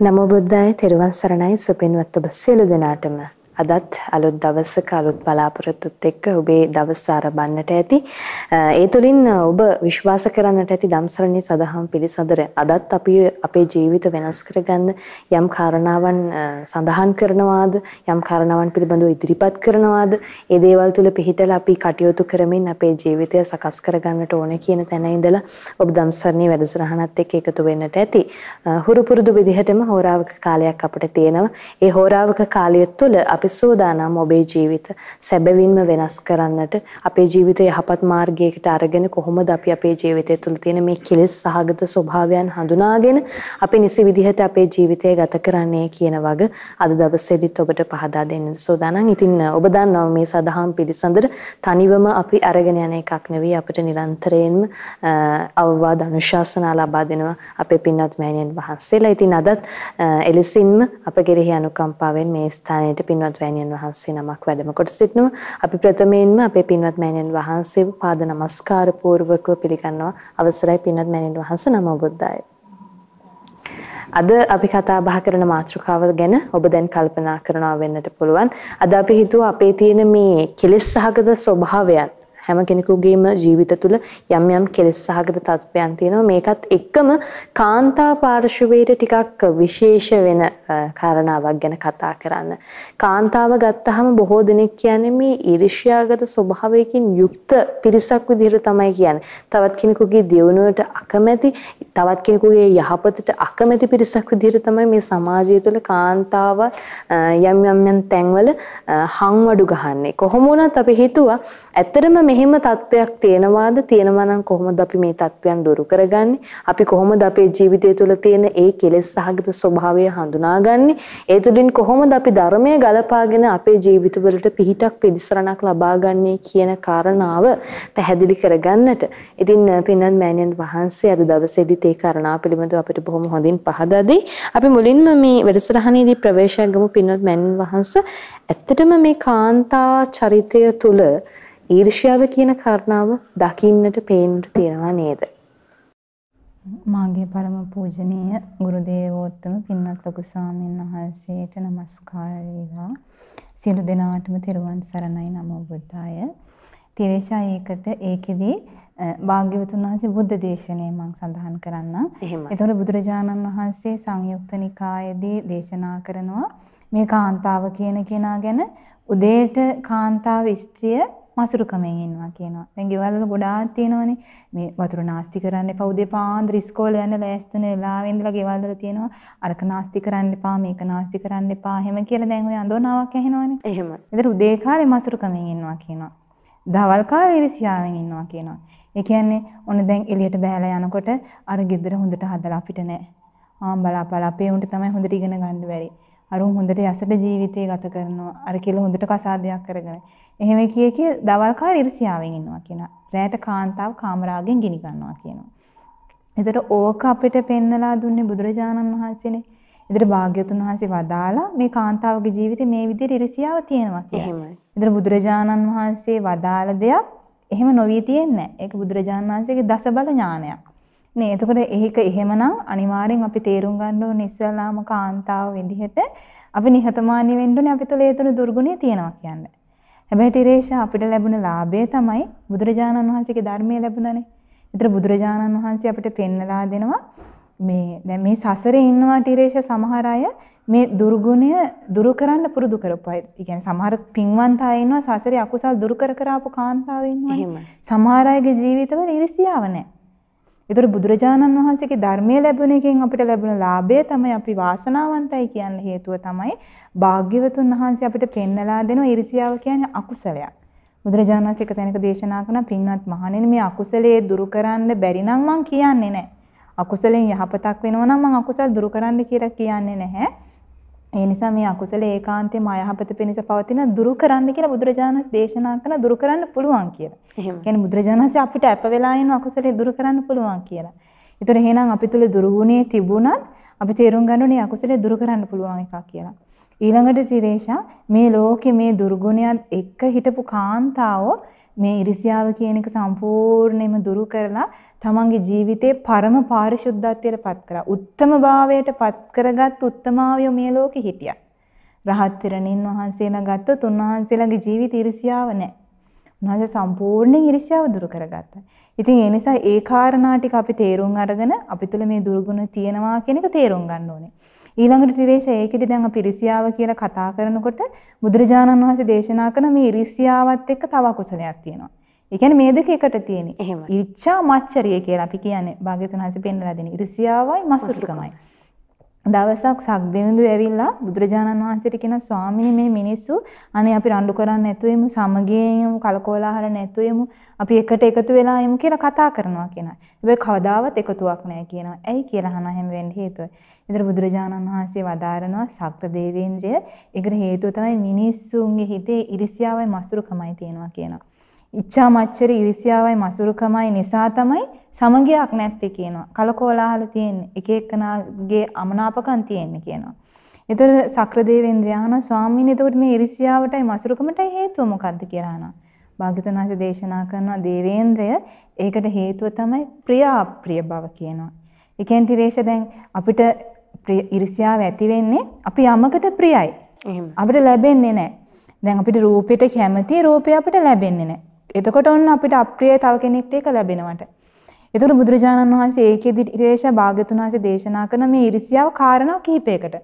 නමෝ බුද්දාය තෙරුවන් සරණයි. සුපින්වත් ඔබ සියලු දෙනාටම අදත් අලුත් දවසක අලුත් බලාපොරොත්තුත් එක්ක ඔබේ දවස් ආරම්භන්නට ඇති. ඒ තුලින් ඔබ විශ්වාස කරන්නට ඇති ධම්සරණී සදහම් පිළිසඳර අදත් අපි අපේ ජීවිත වෙනස් කරගන්න යම් කාරණාවන් සඳහන් කරනවාද යම් කාරණාවන් පිළිබඳව ඉදිරිපත් කරනවාද ඒ දේවල් තුල පිහිටලා අපි කටයුතු කරමින් අපේ ජීවිතය සකස් කරගන්නට ඕනේ කියන තැන ඉඳලා ඔබ ධම්සරණී වැඩසටහනත් එක්ක එකතු වෙන්නට ඇති. හුරු පුරුදු විදිහටම හෝරාවක කාලයක් අපිට තියෙනවා. ඒ හෝරාවක කාලය තුළ අපි සූදානම් ඔබේ ජීවිත සැබවින්ම වෙනස් කරන්නට අපේ ජීවිතය යහපත් මාර්ගයකට අරගෙන කොහොමද අපි අපේ ජීවිතය තුළ තියෙන මේ කෙලෙස් සහගත ස්වභාවයන් හඳුනාගෙන අපි නිසි විදිහට අපේ ජීවිතය ගත කරන්නේ කියන වග අද දවසේදීත් ඔබට පහදා දෙන්න සූදානම්. ඉතින් ඔබ දන්නවා මේ සදහම් පිළිසඳර තනිවම අපි අරගෙන යන එකක් නෙවෙයි අපිට නිරන්තරයෙන්ම අවවාද අනුශාසනා ලබා දෙනවා අපේ පින්වත් මෑණියන් වහන්සේලා. ඉතින් අදත් එලෙසින්ම අප කෙරෙහි අනුකම්පාවෙන් මේ ස්ථානයට පින්වත් පින්වත් මෑණියන් වහන්සේ නමක් වැඩම කොට සිටිනවා. අපි ප්‍රථමයෙන්ම අපේ පින්වත් මෑණියන් වහන්සේව පාද නමස්කාර පූර්වකව පිළිගන්නවා. අවසරයි පින්වත් මෑණියන් වහන්සේ නමෝ බුද්දාය. අද අපි කතා බහ කරන මාතෘකාව ගැන ඔබ දැන් කල්පනා කරනවා වෙන්නට පුළුවන්. අද අපි හිතුවා අපේ තියෙන මේ කෙලෙස් සහගත ස්වභාවයන් හැම කෙනෙකුගේම ජීවිත තුළ යම් යම් කෙලෙස් සහගත තත්ත්වයන් තියෙනවා මේකත් එක්කම කාන්තා පාර්ශවයට ටිකක් විශේෂ වෙන කාරණාවක් ගැන කතා කරන්න. කාන්තාව ගත්තහම බොහෝ දෙනෙක් කියන්නේ මේ ඊර්ෂ්‍යාගත ස්වභාවයකින් යුක්ත පිරිසක් විදිහට තමයි කියන්නේ. තවත් කෙනෙකුගේ දියුණුවට අකමැති, තවත් කෙනෙකුගේ යහපතට අකමැති පිරිසක් විදිහට තමයි මේ සමාජය තුළ කාන්තාව යම් යම් යම් තැන්වල හංවඩු ගහන්නේ. කොහොම වුණත් අපි හිතුවා ඇත්තටම මෙහෙම තත්වයක් තියෙනවාද තියෙනවා නම් කොහොමද අපි මේ තත්වයන් දුරු කරගන්නේ අපි කොහොමද අපේ ජීවිතය තුළ තියෙන ඒ කෙලෙස් සහගත ස්වභාවය හඳුනාගන්නේ ඒ තුළින් කොහොමද අපි ධර්මය ගලපාගෙන අපේ ජීවිතවලට පිහිටක් පිළිසරණක් ලබාගන්නේ කියන කාරණාව පැහැදිලි කරගන්නට. ඉතින් පින්නත් මෑණියන් වහන්සේ අද දවසේදීත් ඒ කාරණාව පිළිබඳව අපිට බොහොම හොඳින් පහදා දෙයි අපි මුලින්ම මේ වැඩසටහනේදී ප්‍රවේශයක් ගමු පින්නත් මෑණියන් වහන්සේ. ඇත්තටම මේ කාන්තා චරිතය තුළ ඊර්ෂ්‍යාව කියන කාරණාව දකින්නට පේන්නට තියෙනවා නේද? මාගේ පරම පූජනීය ගුරු දේවෝත්තම පින්වත් ලොකු ස්වාමීන් වහන්සේට নমස්කාර වේවා. සියලු දෙනාටම තෙරුවන් සරණයි නමෝ බුද්ධාය. තිරේෂා ඒකට ඒකෙදි භාග්‍යවතුන් වහන්සේ බුද්ධ දේශනේ මම සඳහන් කරන්නම්. එතකොට බුදුරජාණන් වහන්සේ සංයුක්ත නිකායේදී දේශනා කරනවා මේ කාන්තාව කියන කෙනා ගැන උදේට කාන්තාව ස්ත්‍රිය මසුරුකමෙන් ඉන්නවා කියනවා. දැන් ගෙවල් වල ගොඩාක් තියෙනවනේ. මේ වතුර නාස්ති කරන්න එපා. උදේ පාන්දර ඉස්කෝලේ යන්න ලෑස්ති වෙන වෙලාවෙ ඉඳලා ගෙවල් වල තියෙනවා. අරක නාස්ති කරන්න එපා, මේක නාස්ති කරන්න එපා. එහෙම කියලා දැන් ඔය අඳෝනාවක් ඇහෙනවනේ. එහෙම. ඒතර උදේ කාලේ මසුරුකමෙන් ඉන්නවා කියනවා. දවල් කාලේ ඉරිසියාවෙන් ඉන්නවා කියනවා. ඒ කියන්නේ ඔන්න දැන් එළියට බහැලා යනකොට අර ගෙදර හොඳට හදලා අපිට නෑ. ආ බලාපලා අපේ උන්ට තමයි හොඳට ඉගෙන ගන්න බැරි. අරුන් හොඳට යසට ජීවිතය ගත කරනවා. අර කියලා හොඳට කසාදයක් කරගෙන. එහෙම කිය කිය දවල් කාලේ ඉරිසියාවෙන් ඉන්නවා කියනවා. රැයට කාන්තාව කාමරාගෙන් ගිනි ගන්නවා කියනවා. එතකොට ඕක අපිට පෙන්නලා දුන්නේ බුදුරජාණන් වහන්සේනේ. එතකොට භාග්‍යතුන් වහන්සේ වදාලා මේ කාන්තාවගේ ජීවිතේ මේ විදිහට ඉරිසියාව තියෙනවා කියලා. එහෙමයි. එතකොට බුදුරජාණන් වහන්සේ වදාළ දෙයක් එහෙම නොවී තියෙන්නේ නැහැ. ඒක බුදුරජාණන් වහන්සේගේ දසබල ඥානයක්. නේ එතකොට ඒක එහෙමනම් අනිවාර්යෙන් අපි තේරුම් ගන්න ඕනේ ඉස්සලාම කාන්තාව විදිහට අපි නිහතමානී වෙන්න ඕනේ අපි තුළ ඒ තුන දුර්ගුණය තියෙනවා කියන්නේ. හැබැයි ටිරේෂා අපිට ලැබුණ ලාභය තමයි බුදුරජාණන් වහන්සේගේ ධර්මය ලැබුණනේ. ඒතර බුදුරජාණන් වහන්සේ අපිට පෙන්නලා දෙනවා මේ දැන් මේ සසරේ ඉන්නවා ටිරේෂා සමහර අය මේ දුර්ගුණය දුරු කරන්න පුරුදු කරපු අය. ඒ කියන්නේ සමහර පින්වන්ත අය ඉන්නවා සසරේ අකුසල් දුරු කර කර ආපු කාන්තාවෝ ඉන්නවා. සමහර අයගේ ජීවිතවල ඉරිසියාව නැහැ. ඒතර බුදුරජාණන් වහන්සේගේ ධර්මයේ ලැබුණ එකෙන් අපිට ලැබුණ ලාභය තමයි අපි වාසනාවන්තයි කියන්න හේතුව තමයි භාග්‍යවතුන් වහන්සේ අපිට පෙන්නලා දෙන ඉරිසියාව කියන්නේ අකුසලයක්. බුදුරජාණන් වහන්සේ එක තැනක දේශනා කරන පින්වත් මහණෙනි මේ අකුසලයේ දුරු කරන්න බැරි නම් මං කියන්නේ නැහැ. අකුසලෙන් යහපතක් වෙනවා නම් මං අකුසල් දුරු කරන්න කියලා කියන්නේ නැහැ. ඒ නිසා මේ අකුසල ඒකාන්තයෙන්ම අයහපත පිණිස පවතින දුරු කරන්න කියලා බුදුරජාණන් දේශනා කරන දුරු කරන්න පුළුවන් කියලා. එහෙම. කියන්නේ බුදුරජාණන්සේ අපිට අප වෙලා ඉන්න අකුසලේ දුරු කරන්න පුළුවන් කියලා. ඒතර එහෙනම් අපි තුල දුරුගුණේ තිබුණත් අපි තේරුම් ගන්න ඕනේ අකුසලේ දුරු කරන්න පුළුවන් එකක් කියලා. ඊළඟට තිරේෂා මේ ලෝකේ මේ දුර්ගුණයන් එක්ක හිටපු කාන්තාවෝ මේ ඉරිසියාව කියන එක සම්පූර්ණයෙන්ම දුරු කරලා තමන්ගේ ජීවිතේ පරම පාරිශුද්ධත්වයට පත් කරා. උත්තම භාවයට පත් කරගත් උත්තමාවියෝ මේ ලෝකෙ හිටියා. රහත් තෙරණින් වහන්සේලා ගත්තොත් උන්වහන්සේලාගේ ජීවිත ඉරිසියාව නැහැ. උන්වහන්සේ සම්පූර්ණයෙන් ඉරිසියාව දුරු කරගත්තා. ඉතින් ඒ නිසා ඒ කාරණා ටික අපි තේරුම් අරගෙන අපි තුළ මේ දුර්ගුණ තියෙනවා කියන එක තේරුම් ගන්න ඕනේ. ඊළඟට ටිරේෂ ඒකෙදි දැන් අපි ඉරිසියාව කියලා කතා කරනකොට බුදුරජාණන් වහන්සේ දේශනා කරන මේ ඉරිසියාවත් එක්ක තව අකුසලයක් තියෙනවා. කියන්නේ මේ දෙක එකට තියෙන්නේ. එහෙමයි. ඉච්ඡා මච්චරිය කියලා අපි කියන්නේ භාග්‍යතුන් වහන්සේ පෙන්නලා දෙන ඉරිසියාවයි මසුරුකමයි. දවසක් සක්දෙවිඳු ඇවිල්ලා බුදුරජාණන් වහන්සේට කියන ස්වාමීනි මේ මිනිස්සු අනේ අපි රණ්ඩු කරන්නේ නැතුව එමු සමගියෙන් යමු කලකෝලාහල නැතුව එමු අපි එකට එකතු වෙලා යමු කියලා කතා කරනවා කියනවා. හැබැයි කවදාවත් එකතුවක් නැහැ කියනවා. ඇයි කියලා අහන හැම වෙන්න හේතුව. ඉතින් බුදුරජාණන් වහන්සේ වදාරනවා සක්‍ර දේවේන්ද්‍රය ඒකට හේතුව තමයි මිනිස්සුන්ගේ හිතේ ඉරිසියාවයි මසුරුකමයි තියෙනවා කියනවා. ඉච්ඡා මච්චරි ඉරිසියාවයි මසුරුකමයි නිසා තමයි සමගියක් නැත්තේ කියනවා. කලකෝලාහල තියෙන්නේ. එක එක්කනාගේ අමනාපකම් තියෙන්නේ කියනවා. ඒතර සක්‍රදේවෙන්ද්‍රය අහන ස්වාමීන් එතකොට මේ ඉරිසියාවටයි මසුරුකමටයි හේතුව මොකක්ද කියලා අහනවා. භාග්‍යවතුන් වහන්සේ දේශනා කරන දේවේන්ද්‍රය ඒකට හේතුව තමයි ප්‍රිය අප්‍රිය බව කියනවා. ඒ කියන්නේ තිරේෂ දැන් අපිට ඉරිසියාව ඇති වෙන්නේ අපි යමකට ප්‍රියයි. අපිට ලැබෙන්නේ නැහැ. දැන් අපිට රූපෙට කැමති රූපය අපිට ලැබෙන්නේ නැහැ. එතකොට ඔන්න අපිට අප්‍රිය තව කෙනෙක්ට ඒක ලැබෙනවට. එතකොට බුදුරජාණන් වහන්සේ ඒකෙදි ඉරේෂ භාග්‍යතුන් වහන්සේ දේශනා කරන මේ ඉරිසියාව කාරණා කිහිපයකට.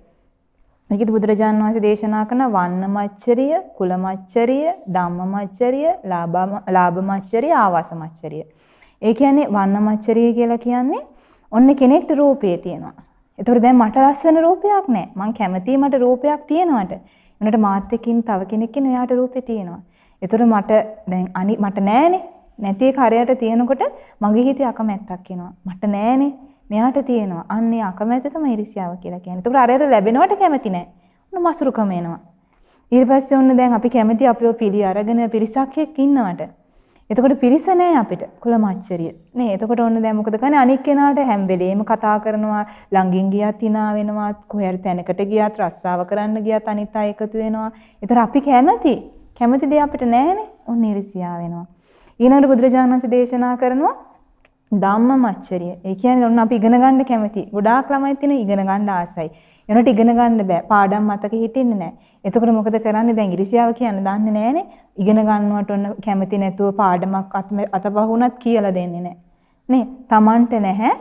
මේකෙදි බුදුරජාණන් වහන්සේ දේශනා කරන වන්න මච්චරිය, කුල මච්චරිය, ධම්ම මච්චරිය, ලාභ මච්චරිය, ආවාස මච්චරිය. ඒ කියන්නේ වන්න මච්චරිය කියලා කියන්නේ ඔන්න කෙනෙක්ට රූපේ තියෙනවා. ඒතකොට දැන් මට ලස්සන රූපයක් නැහැ. මං කැමතියි මට රූපයක් තියෙනවට. උනට මාත් එක්කින් තව කෙනෙක් ඉන්න එයාට රූපේ තියෙනවා. ඒතකොට මට දැන් අනි මට නෑනේ. නැති එක හරයට තියෙනකොට මගේ හිතේ අකමැත්තක් එනවා. මට නෑනේ. මෙයාට තියෙනවා. අන්නේ අකමැත්ත තමයි ඉරිසියාව කියලා කියන්නේ. ඒකට අරයට ලැබෙනවට කැමති නෑ. ඔන්න මසුරුකම එනවා. ඊට පස්සේ ඔන්න දැන් අපි කැමති අපිව පිළි අරගෙන පිරිසක් එක්ක ඉන්නවට. එතකොට පිරිස නෑ අපිට කුලමච්චරිය. නේ එතකොට ඔන්න දැන් මොකද කරන්නේ අනික් කෙනාට හැම වෙලේම කතා කරනවා ළඟින් ගියත් hina වෙනවා කොහේ හරි තැනකට ගියත් රස්සාව කරන්න ගියත් අනිත් අය එකතු වෙනවා. ඒතර අපි කැමති. කැමති දේ අපිට නෑනේ. ඔන්න ඉරිසියා වෙනවා. ඊළඟට බුදුරජාණන් වහන්සේ දේශනා කරනවා ධම්ම මච්චරිය. ඒ කියන්නේ ඔන්න අපි ඉගෙන ගන්න කැමති. ගොඩාක් ළමයි තියෙන ඉගෙන ගන්න ආසයි. එනට ඉගෙන ගන්න බෑ. පාඩම් මතක හිටින්නේ නැහැ. එතකොට මොකද කරන්නේ? දැන් ඉරිසියාව කියන්නේ දන්නේ නැහනේ. ඉගෙන ගන්නවට ඔන්න කැමති නැතුව පාඩමක් අතපහුණත් කියලා දෙන්නේ නැහැ. නේ? Tamanට නැහැ.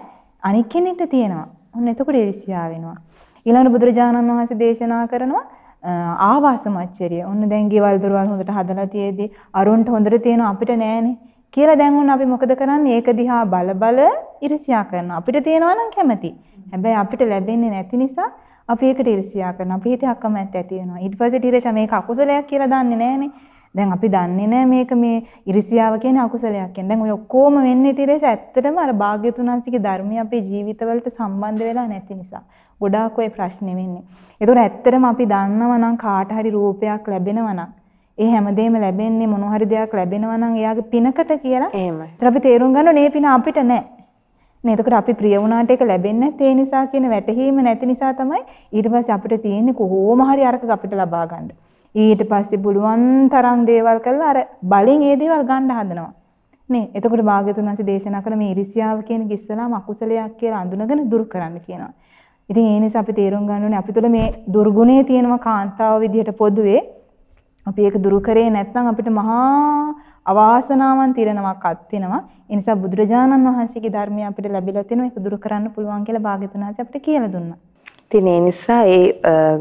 අනික් කෙනෙක්ට තියෙනවා. ඔන්න එතකොට ඉරිසියාව වෙනවා. ඊළඟට බුදුරජාණන් වහන්සේ දේශනා කරනවා ආවාස මච්චරිය. ඔන්න දැන් ගෙවල් දොරවල් හොඳට හදලා තියේදී අරුන්ට හොඳට තියෙන අපිට නෑනේ. කියලා දැන් ඔන්න අපි මොකද කරන්නේ? ඒක දිහා බල බල ඉරිසියා කරනවා. අපිට තියෙනවා නම් කැමති. හැබැයි අපිට ලැබෙන්නේ නැති නිසා අපි ඒකට ඉරිසියා කරනවා. අපි හිතේ අකමැත්ත ඇති වෙනවා. ඊට පස්සේ ටිරේෂා මේක අකුසලයක් කියලා දන්නේ නෑනේ. දැන් අපි දන්නේ නෑ මේක මේ ඉරිසියාව කියන්නේ අකුසලයක් කියන්නේ. දැන් ඔය ඔක්කොම වෙන්නේ ටිරේෂා ඇත්තටම අර භාග්‍යතුන්න්සේගේ ධර්මය අපේ ජීවිතවලට සම්බන්ධ වෙලා නැති නිසා. ගොඩාක් ඔය ප්‍රශ්නේ වෙන්නේ. ඒතකොට ඇත්තටම අපි දන්නවා නම් කාට හරි රූපයක් ලැබෙනවා නම් ඒ හැමදේම ලැබෙන්නේ මොන හරි දෙයක් ලැබෙනවා නම් එයාගේ පිනකට කියලා. එහෙමයි. ඒතර අපි තේරුම් ගන්න ඕනේ පින අපිට නැහැ. නේ එතකොට අපි ප්‍රිය වුණාට ඒක ලැබෙන්නේ නැත්තේ නිසා කියන වැටහීම නැති නිසා තමයි ඊට පස්සේ අපිට තියෙන්නේ කොහොම හරි අරක අපිට ලබා ගන්න. ඊට පස්සේ පුළුවන් තරම් දේවල් කරලා අර බලෙන් ඒ දේවල් ගන්න හදනවා. නේ එතකොට භාග්‍යතුන් වහන්සේ දේශනා කරන මේ ඉරිසියාව කියන කිස්සලාම අකුසලයක් කියලා අඳුනගෙන දුරු කරන්න කියනවා. ඉතින් ඒ නිසා අපි තේරුම් ගන්න ඕනේ අපි තුළ මේ දුර්ගුණේ තියෙනවා කාන්තාව විදිහට පොදුවේ. අපි ඒක දුරු කරේ නැත්නම් අපිට මහා අවාසනාවන් තිරනවක් අත් වෙනවා. ඒ නිසා බුදුරජාණන් වහන්සේගේ ධර්මය අපිට ලැබිලා තියෙනවා ඒක දුරු කරන්න පුළුවන් කියලා භාග්‍යතුන් වහන්සේ අපිට කියලා දුන්නා. ඉතින් ඒ නිසා ඒ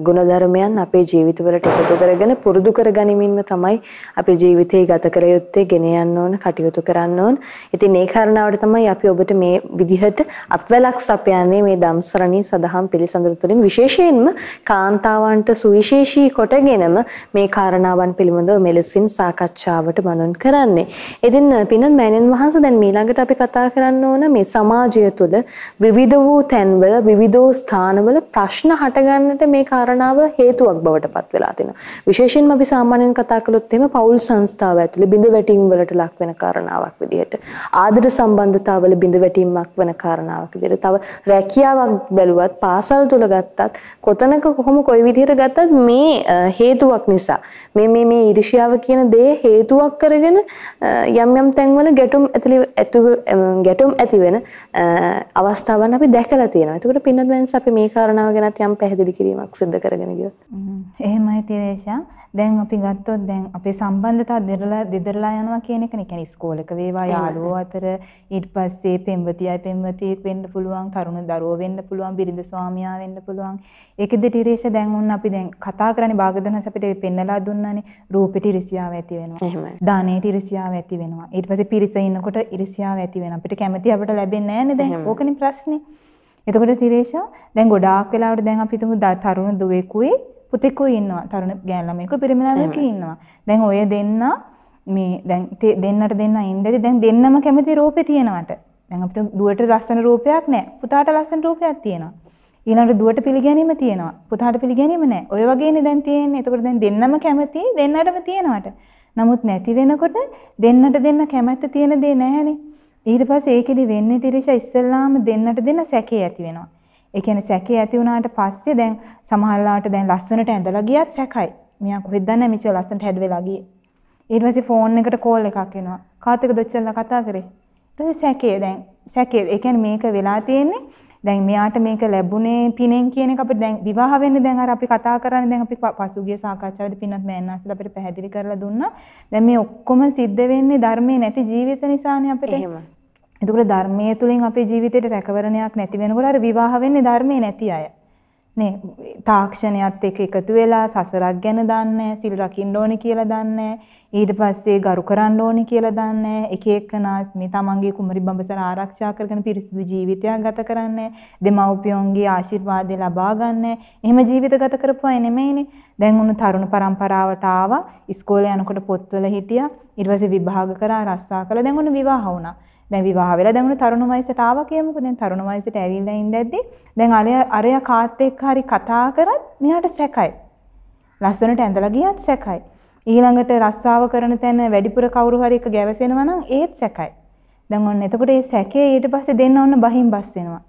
ගුණධර්මයන් අපේ ජීවිතවලට එකතු කරගෙන පුරුදු කරගනිමින්ම තමයි අපේ ජීවිතේ ගත කර යුත්තේ ගෙන යන්න ඕන කටයුතු කරන්න ඕන. ඉතින් ඒ කාරණාවට තමයි අපි ඔබට මේ විදිහට අත්වැලක් සපයන්නේ මේ ධම්සරණී සදහම් පිළිසඳර තුළින් විශේෂයෙන්ම කාන්තාවන්ට සුවිශේෂී කොටගෙනම මේ කාරණාවන් පිළිබඳව මෙලෙසින් සාකච්ඡාවට බඳුන් කරන්නේ. ඉතින් පිනත් මෑණියන් වහන්සේ දැන් ඊළඟට අපි කතා කරන්න ඕන මේ සමාජය තුළ විවිධ වූ තැන්වල විවිධ ස්ථානවල ප්‍රශ්න හටගන්නට මේ කාරණාව හේතුවක් බවට පත් වෙලා තිනවා. විශේෂයෙන්ම අපි සාමාන්‍යයෙන් කතා කළොත් එහෙම පෞල් සංස්ථාව ඇතුලේ බිඳ වැටීම් වලට ලක් වෙන කාරණාවක් විදිහට ආදර සම්බන්ධතාවල බිඳ වැටීමක් වෙන කාරණාවක් විදිහට තව රැකියාවක් බැලුවත් පාසල් තුල ගත්තත් කොතනක කොහොම කොයි විදිහට ගත්තත් මේ හේතුවක් නිසා මේ මේ මේ ඊර්ෂ්‍යාව කියන දේ හේතුවක් කරගෙන යම් යම් තැන්වල ගැටුම් ඇති ගැටුම් ඇති වෙන අවස්ථාවන් අපි දැකලා තියෙනවා. එතකොට පින්නත් වෙනස අපි මේ කාරණාව ගැනත් යම් පැහැදිලි කිරීමක් සිදු කරගෙන ගියොත්. එහෙමයි තිරේෂා. දැන් අපි ගත්තොත් දැන් අපේ සම්බන්ධතා දෙරලා දෙදරලා යනවා කියන එකනේ. කියන්නේ ඉස්කෝලේක වේවා යාළුවෝ අතර ඊට පස්සේ පෙම්වතියයි පෙම්වතියෙක් වෙන්න පුළුවන්, තරුණ දරුවෝ වෙන්න පුළුවන්, බිරිඳ ස්වාමියා වෙන්න පුළුවන්. ඒකෙදි තිරේෂා දැන් උන් අපි දැන් කතා කරන්නේ භාගදනස් අපිට පෙන්නලා දුන්නානේ. රූපෙට ඉරිසියාව ඇති වෙනවා. එහෙමයි. දානෙට ඉරිසියාව ඇති වෙනවා. ඊට පස්සේ පිරිස ඉන්නකොට ඉරිසියාව ඇති වෙනවා. අපිට කැමති අපිට ලැබෙන්නේ නැහැ නේද? ඕකනේ ප්‍රශ්නේ. එතකොට තිරේෂා දැන් ගොඩාක් වෙලාවට දැන් අපි හිතමු තරුණ දුවෙකුයි පුතෙකුයි ඉන්නවා. තරුණ ගෑන් ළමයෙකු පිරිමි ළමයෙකු ඉන්නවා. දැන් ඔය දෙන්න මේ දැන් දෙන්නට දෙන්න ඉඳදී දැන් දෙන්නම කැමති රූපේ තියෙනවට. දැන් අපිට දුවට ලස්සන රූපයක් නැහැ. පුතාට ලස්සන රූපයක් තියෙනවා. ඊළඟට දුවට පිළිගැනීම තියෙනවා. පුතාට පිළිගැනීම නැහැ. ඔය වගේනේ දැන් තියෙන්නේ. එතකොට දැන් දෙන්නම කැමති දෙන්නටම තියෙනවට. නමුත් නැති වෙනකොට දෙන්නට දෙන්න කැමැත්ත තියෙන දේ නැහැනේ. ඊට පස්සේ ඒකෙදි වෙන්නේ තිරිෂා ඉස්සෙල්ලාම දෙන්නට දෙන්න සැකේ ඇති වෙනවා. ඒ කියන්නේ සැකේ ඇති වුණාට පස්සේ දැන් සමහරලාට දැන් ලස්සනට ඇඳලා ගියත් සැකයි. මෙයා කොහෙද දන්නේ මෙච්චර ලස්සනට හැඩ වෙලා ගියේ. ඊට පස්සේ ෆෝන් එකට කෝල් එකක් එනවා. කාත් එක්කද ඔච්චරලා කතා කරේ? ඊට පස්සේ සැකේ දැන් සැකේ ඒ කියන්නේ මේක වෙලා තියෙන්නේ දැන් මෙයාට මේක ලැබුණේ පිනෙන් කියන එක අපිට දැන් විවාහ වෙන්නේ දැන් අර අපි කතා කරන්නේ දැන් අපි පසුගිය සාකච්ඡාවේදී පින්නත් මෑන්නාස්ලා අපිට පැහැදිලි කරලා දුන්නා. දැන් මේ ඔක්කොම සිද්ධ වෙන්නේ ධර්මයේ නැති ජීවිත නිසානේ අපිට. එහෙම. එතකොට ධර්මයේ තුලින් අපේ ජීවිතේට රැකවරණයක් නැති වෙනකොට අර විවාහ වෙන්නේ ධර්මයේ නැති අය. නේ? තාක්ෂණයත් එක්ක එකතු වෙලා සසරක් ගැන දන්නේ සිල් රකින්න ඕනේ කියලා දන්නේ ඊට පස්සේ ගරු කරන්න ඕනේ කියලා දන්නේ එක එකනාස් මේ තමන්ගේ කුමරි බඹසර ආරක්ෂා කරගෙන පිරිසිදු ජීවිතයක් ගත කරන්නේ දෙමව්පියන්ගේ ආශිර්වාද ලබා ගන්න එහෙම ජීවිත ගත කරපු අය නෙමෙයිනේ. දැන් උණු තරුණ පරම්පරාවට ආවා. ඉස්කෝලේ යනකොට පොත්වල හිටියා. ඊට පස්සේ විභාග කරා රස්සා කළා. දැන් උණු විවාහ වුණා. දැන් විවාහ වෙලා දැන් උන තරුණ වයසට ආවා කියමුකෝ. දැන් තරුණ වයසට ඇවිල්ලා ඉඳද්දි දැන් අරයා අරයා කාත් එක්ක හරි කතා කරත් මෙයාට සැකයි. ලස්සනට ඇඳලා ගියත් සැකයි. ඊළඟට රස්සාව කරන තැන වැඩිපුර කවුරු හරි එක ගැවසෙනවා නම් ඒත් සැකයි. දැන් ඔන්න එතකොට මේ සැකේ ඊට පස්සේ දෙන්න ඔන්න බහින් බස් වෙනවා.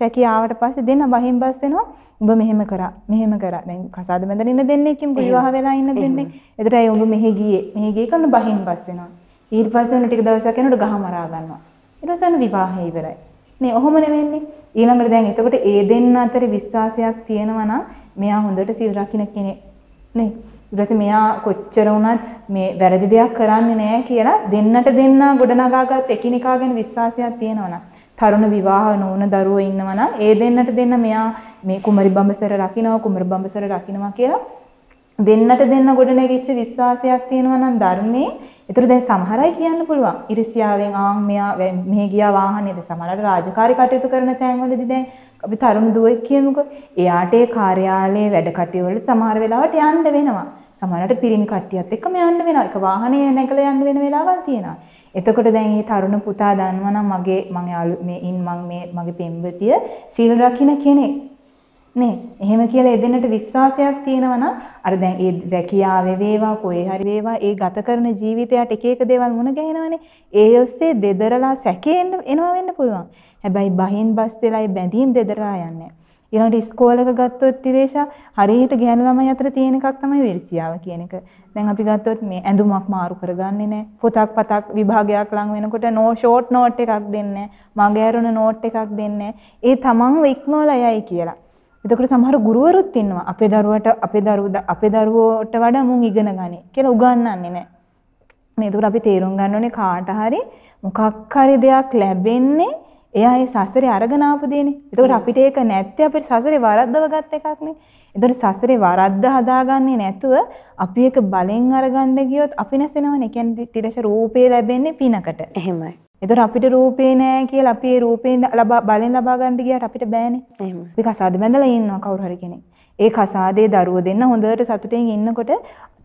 සැකිය ආවට පස්සේ දෙන්න බහින් බස් වෙනවා. උඹ මෙහෙම කරා මෙහෙම කරා. දැන් කසාද බැඳගෙන ඉන්න දෙන්නේ කිම්කෝ විවාහ වෙලා ඉන්න දෙන්නේ. එතකොට ඇයි උඹ මෙහෙ ගියේ? මෙහෙ ගියේ කන්න බහින් බස් වෙනවා. ඊට පස්සේ ඔන්න ටික දවසක් යනකොට ගහ මරා ගන්නවා. ඊට පස්සේ ඔන්න විවාහය ඉවරයි. නේ ඔහොම නෙවෙන්නේ. ඊළඟට දැන් එතකොට ඒ දෙන්න අතරේ විශ්වාසයක් තියෙනවා නම් මෙයා හොඳට සිල් රකින්න කෙනෙක් නේ. ඊට පස්සේ මෙයා කොච්චර වුණත් මේ වැරදි දෙයක් කරන්නේ නැහැ කියලා දෙන්නට දෙන්න ගොඩනගාගත් එකිනෙකා ගැන විශ්වාසයක් තියෙනවා නම් තරුණ විවාහ නොවන දරුවෝ ඉන්නවා නම් ඒ දෙන්නට දෙන්න මෙයා මේ කුමරි බඹසර රකින්නවා කුමරි බඹසර රකින්නවා කියලා දෙන්නට දෙන්න ගොඩනැගිච්ච විශ්වාසයක් තියෙනවා නම් ධර්මයේ. ඒතර දැන් සමහර අය කියන්න පුළුවන් ඉරිසියාවෙන් ආන් මෙයා මෙහෙ ගියා වාහනේද සමහරට රාජකාරී කටයුතු කරන තැන්වලදී දැන් අපි තරුණ දුවෙක් කියමුකෝ එයාට ඒ කාර්යාලයේ වැඩ කටයුතු වල සමහර වෙලාවට යන්න වෙනවා. සමහරට පිරිමි කට්ටියත් එක්කම යන්න වෙනවා. ඒක වාහනේ නැගලා යන්න වෙන වෙලාවල් තියෙනවා. එතකොට දැන් මේ තරුණ පුතා දන්නවා නම් මගේ මම මේ ඉන් මම මේ මගේ පෙම්වතිය සීල් රකින්න කෙනෙක්. නේ එහෙම කියලා එදෙන්නට විශ්වාසයක් තියෙනවා නම් අර දැන් ඒ රැකියාවේ වේවා කොහේ හරි වේවා ඒ ගත කරන ජීවිතයට එක එක දේවල් මුණ ගැහෙනවනේ ඒ ඔස්සේ දෙදරලා සැකේන්න එනවා වෙන්න පුළුවන් හැබැයි බහින් බස් වෙලායි බැඳීම් දෙදරලා යන්නේ ඊළඟට ඉස්කෝලේක ගත්තොත් තිරේෂා හරියට ගෑනු ළමයි අතර තියෙන එකක් තමයි විරිසියාව කියන එක. දැන් අපි ගත්තොත් මේ ඇඳුමක් මාරු කරගන්නේ නැහැ. පොතක් පතක් විභාගයක් ලඟ වෙනකොට නෝ ෂෝට් නෝට් එකක් දෙන්නේ නැහැ. මගේ අරුණ නෝට් එකක් දෙන්නේ නැහැ. ඒ තමන්ව ඉක්මවලා යයි කියලා. එතකොට සමහර ගුරුවරුත් ඉන්නවා අපේ දරුවට අපේ දරුව අපේ දරුවෝට වඩා මුන් ඉගෙන ගනි කියලා උගන්වන්නේ නැහැ. මේ ඒකට අපි තේරුම් ගන්න ඕනේ කාට හරි මොකක් හරි දෙයක් ලැබෙන්නේ එයා ඒ සසරේ අරගෙන ආපු දෙන්නේ. ඒකට අපිට ඒක නැත්තේ අපිට සසරේ වරද්දව ගත්ත එකක් නේ. ඒතකොට සසරේ වරද්ද හදාගන්නේ නැතුව අපි ඒක බලෙන් අරගන්න ගියොත් අපි නැසෙනවනේ. කියන්නේ තිරශ රූපේ ලැබෙන්නේ පිනකට. එහෙමයි. එතකොට අපිට රූපේ නෑ කියලා අපි ඒ රූපේ ලබා බලෙන් ලබා ගන්න ගියාට අපිට බෑනේ. එහෙම. අපි කසාද බැඳලා ඉන්නවා කවුරු හරි කෙනෙක්. ඒ කසාදේ දරුවෝ දෙන්න හොඳට සතුටින් ඉන්නකොට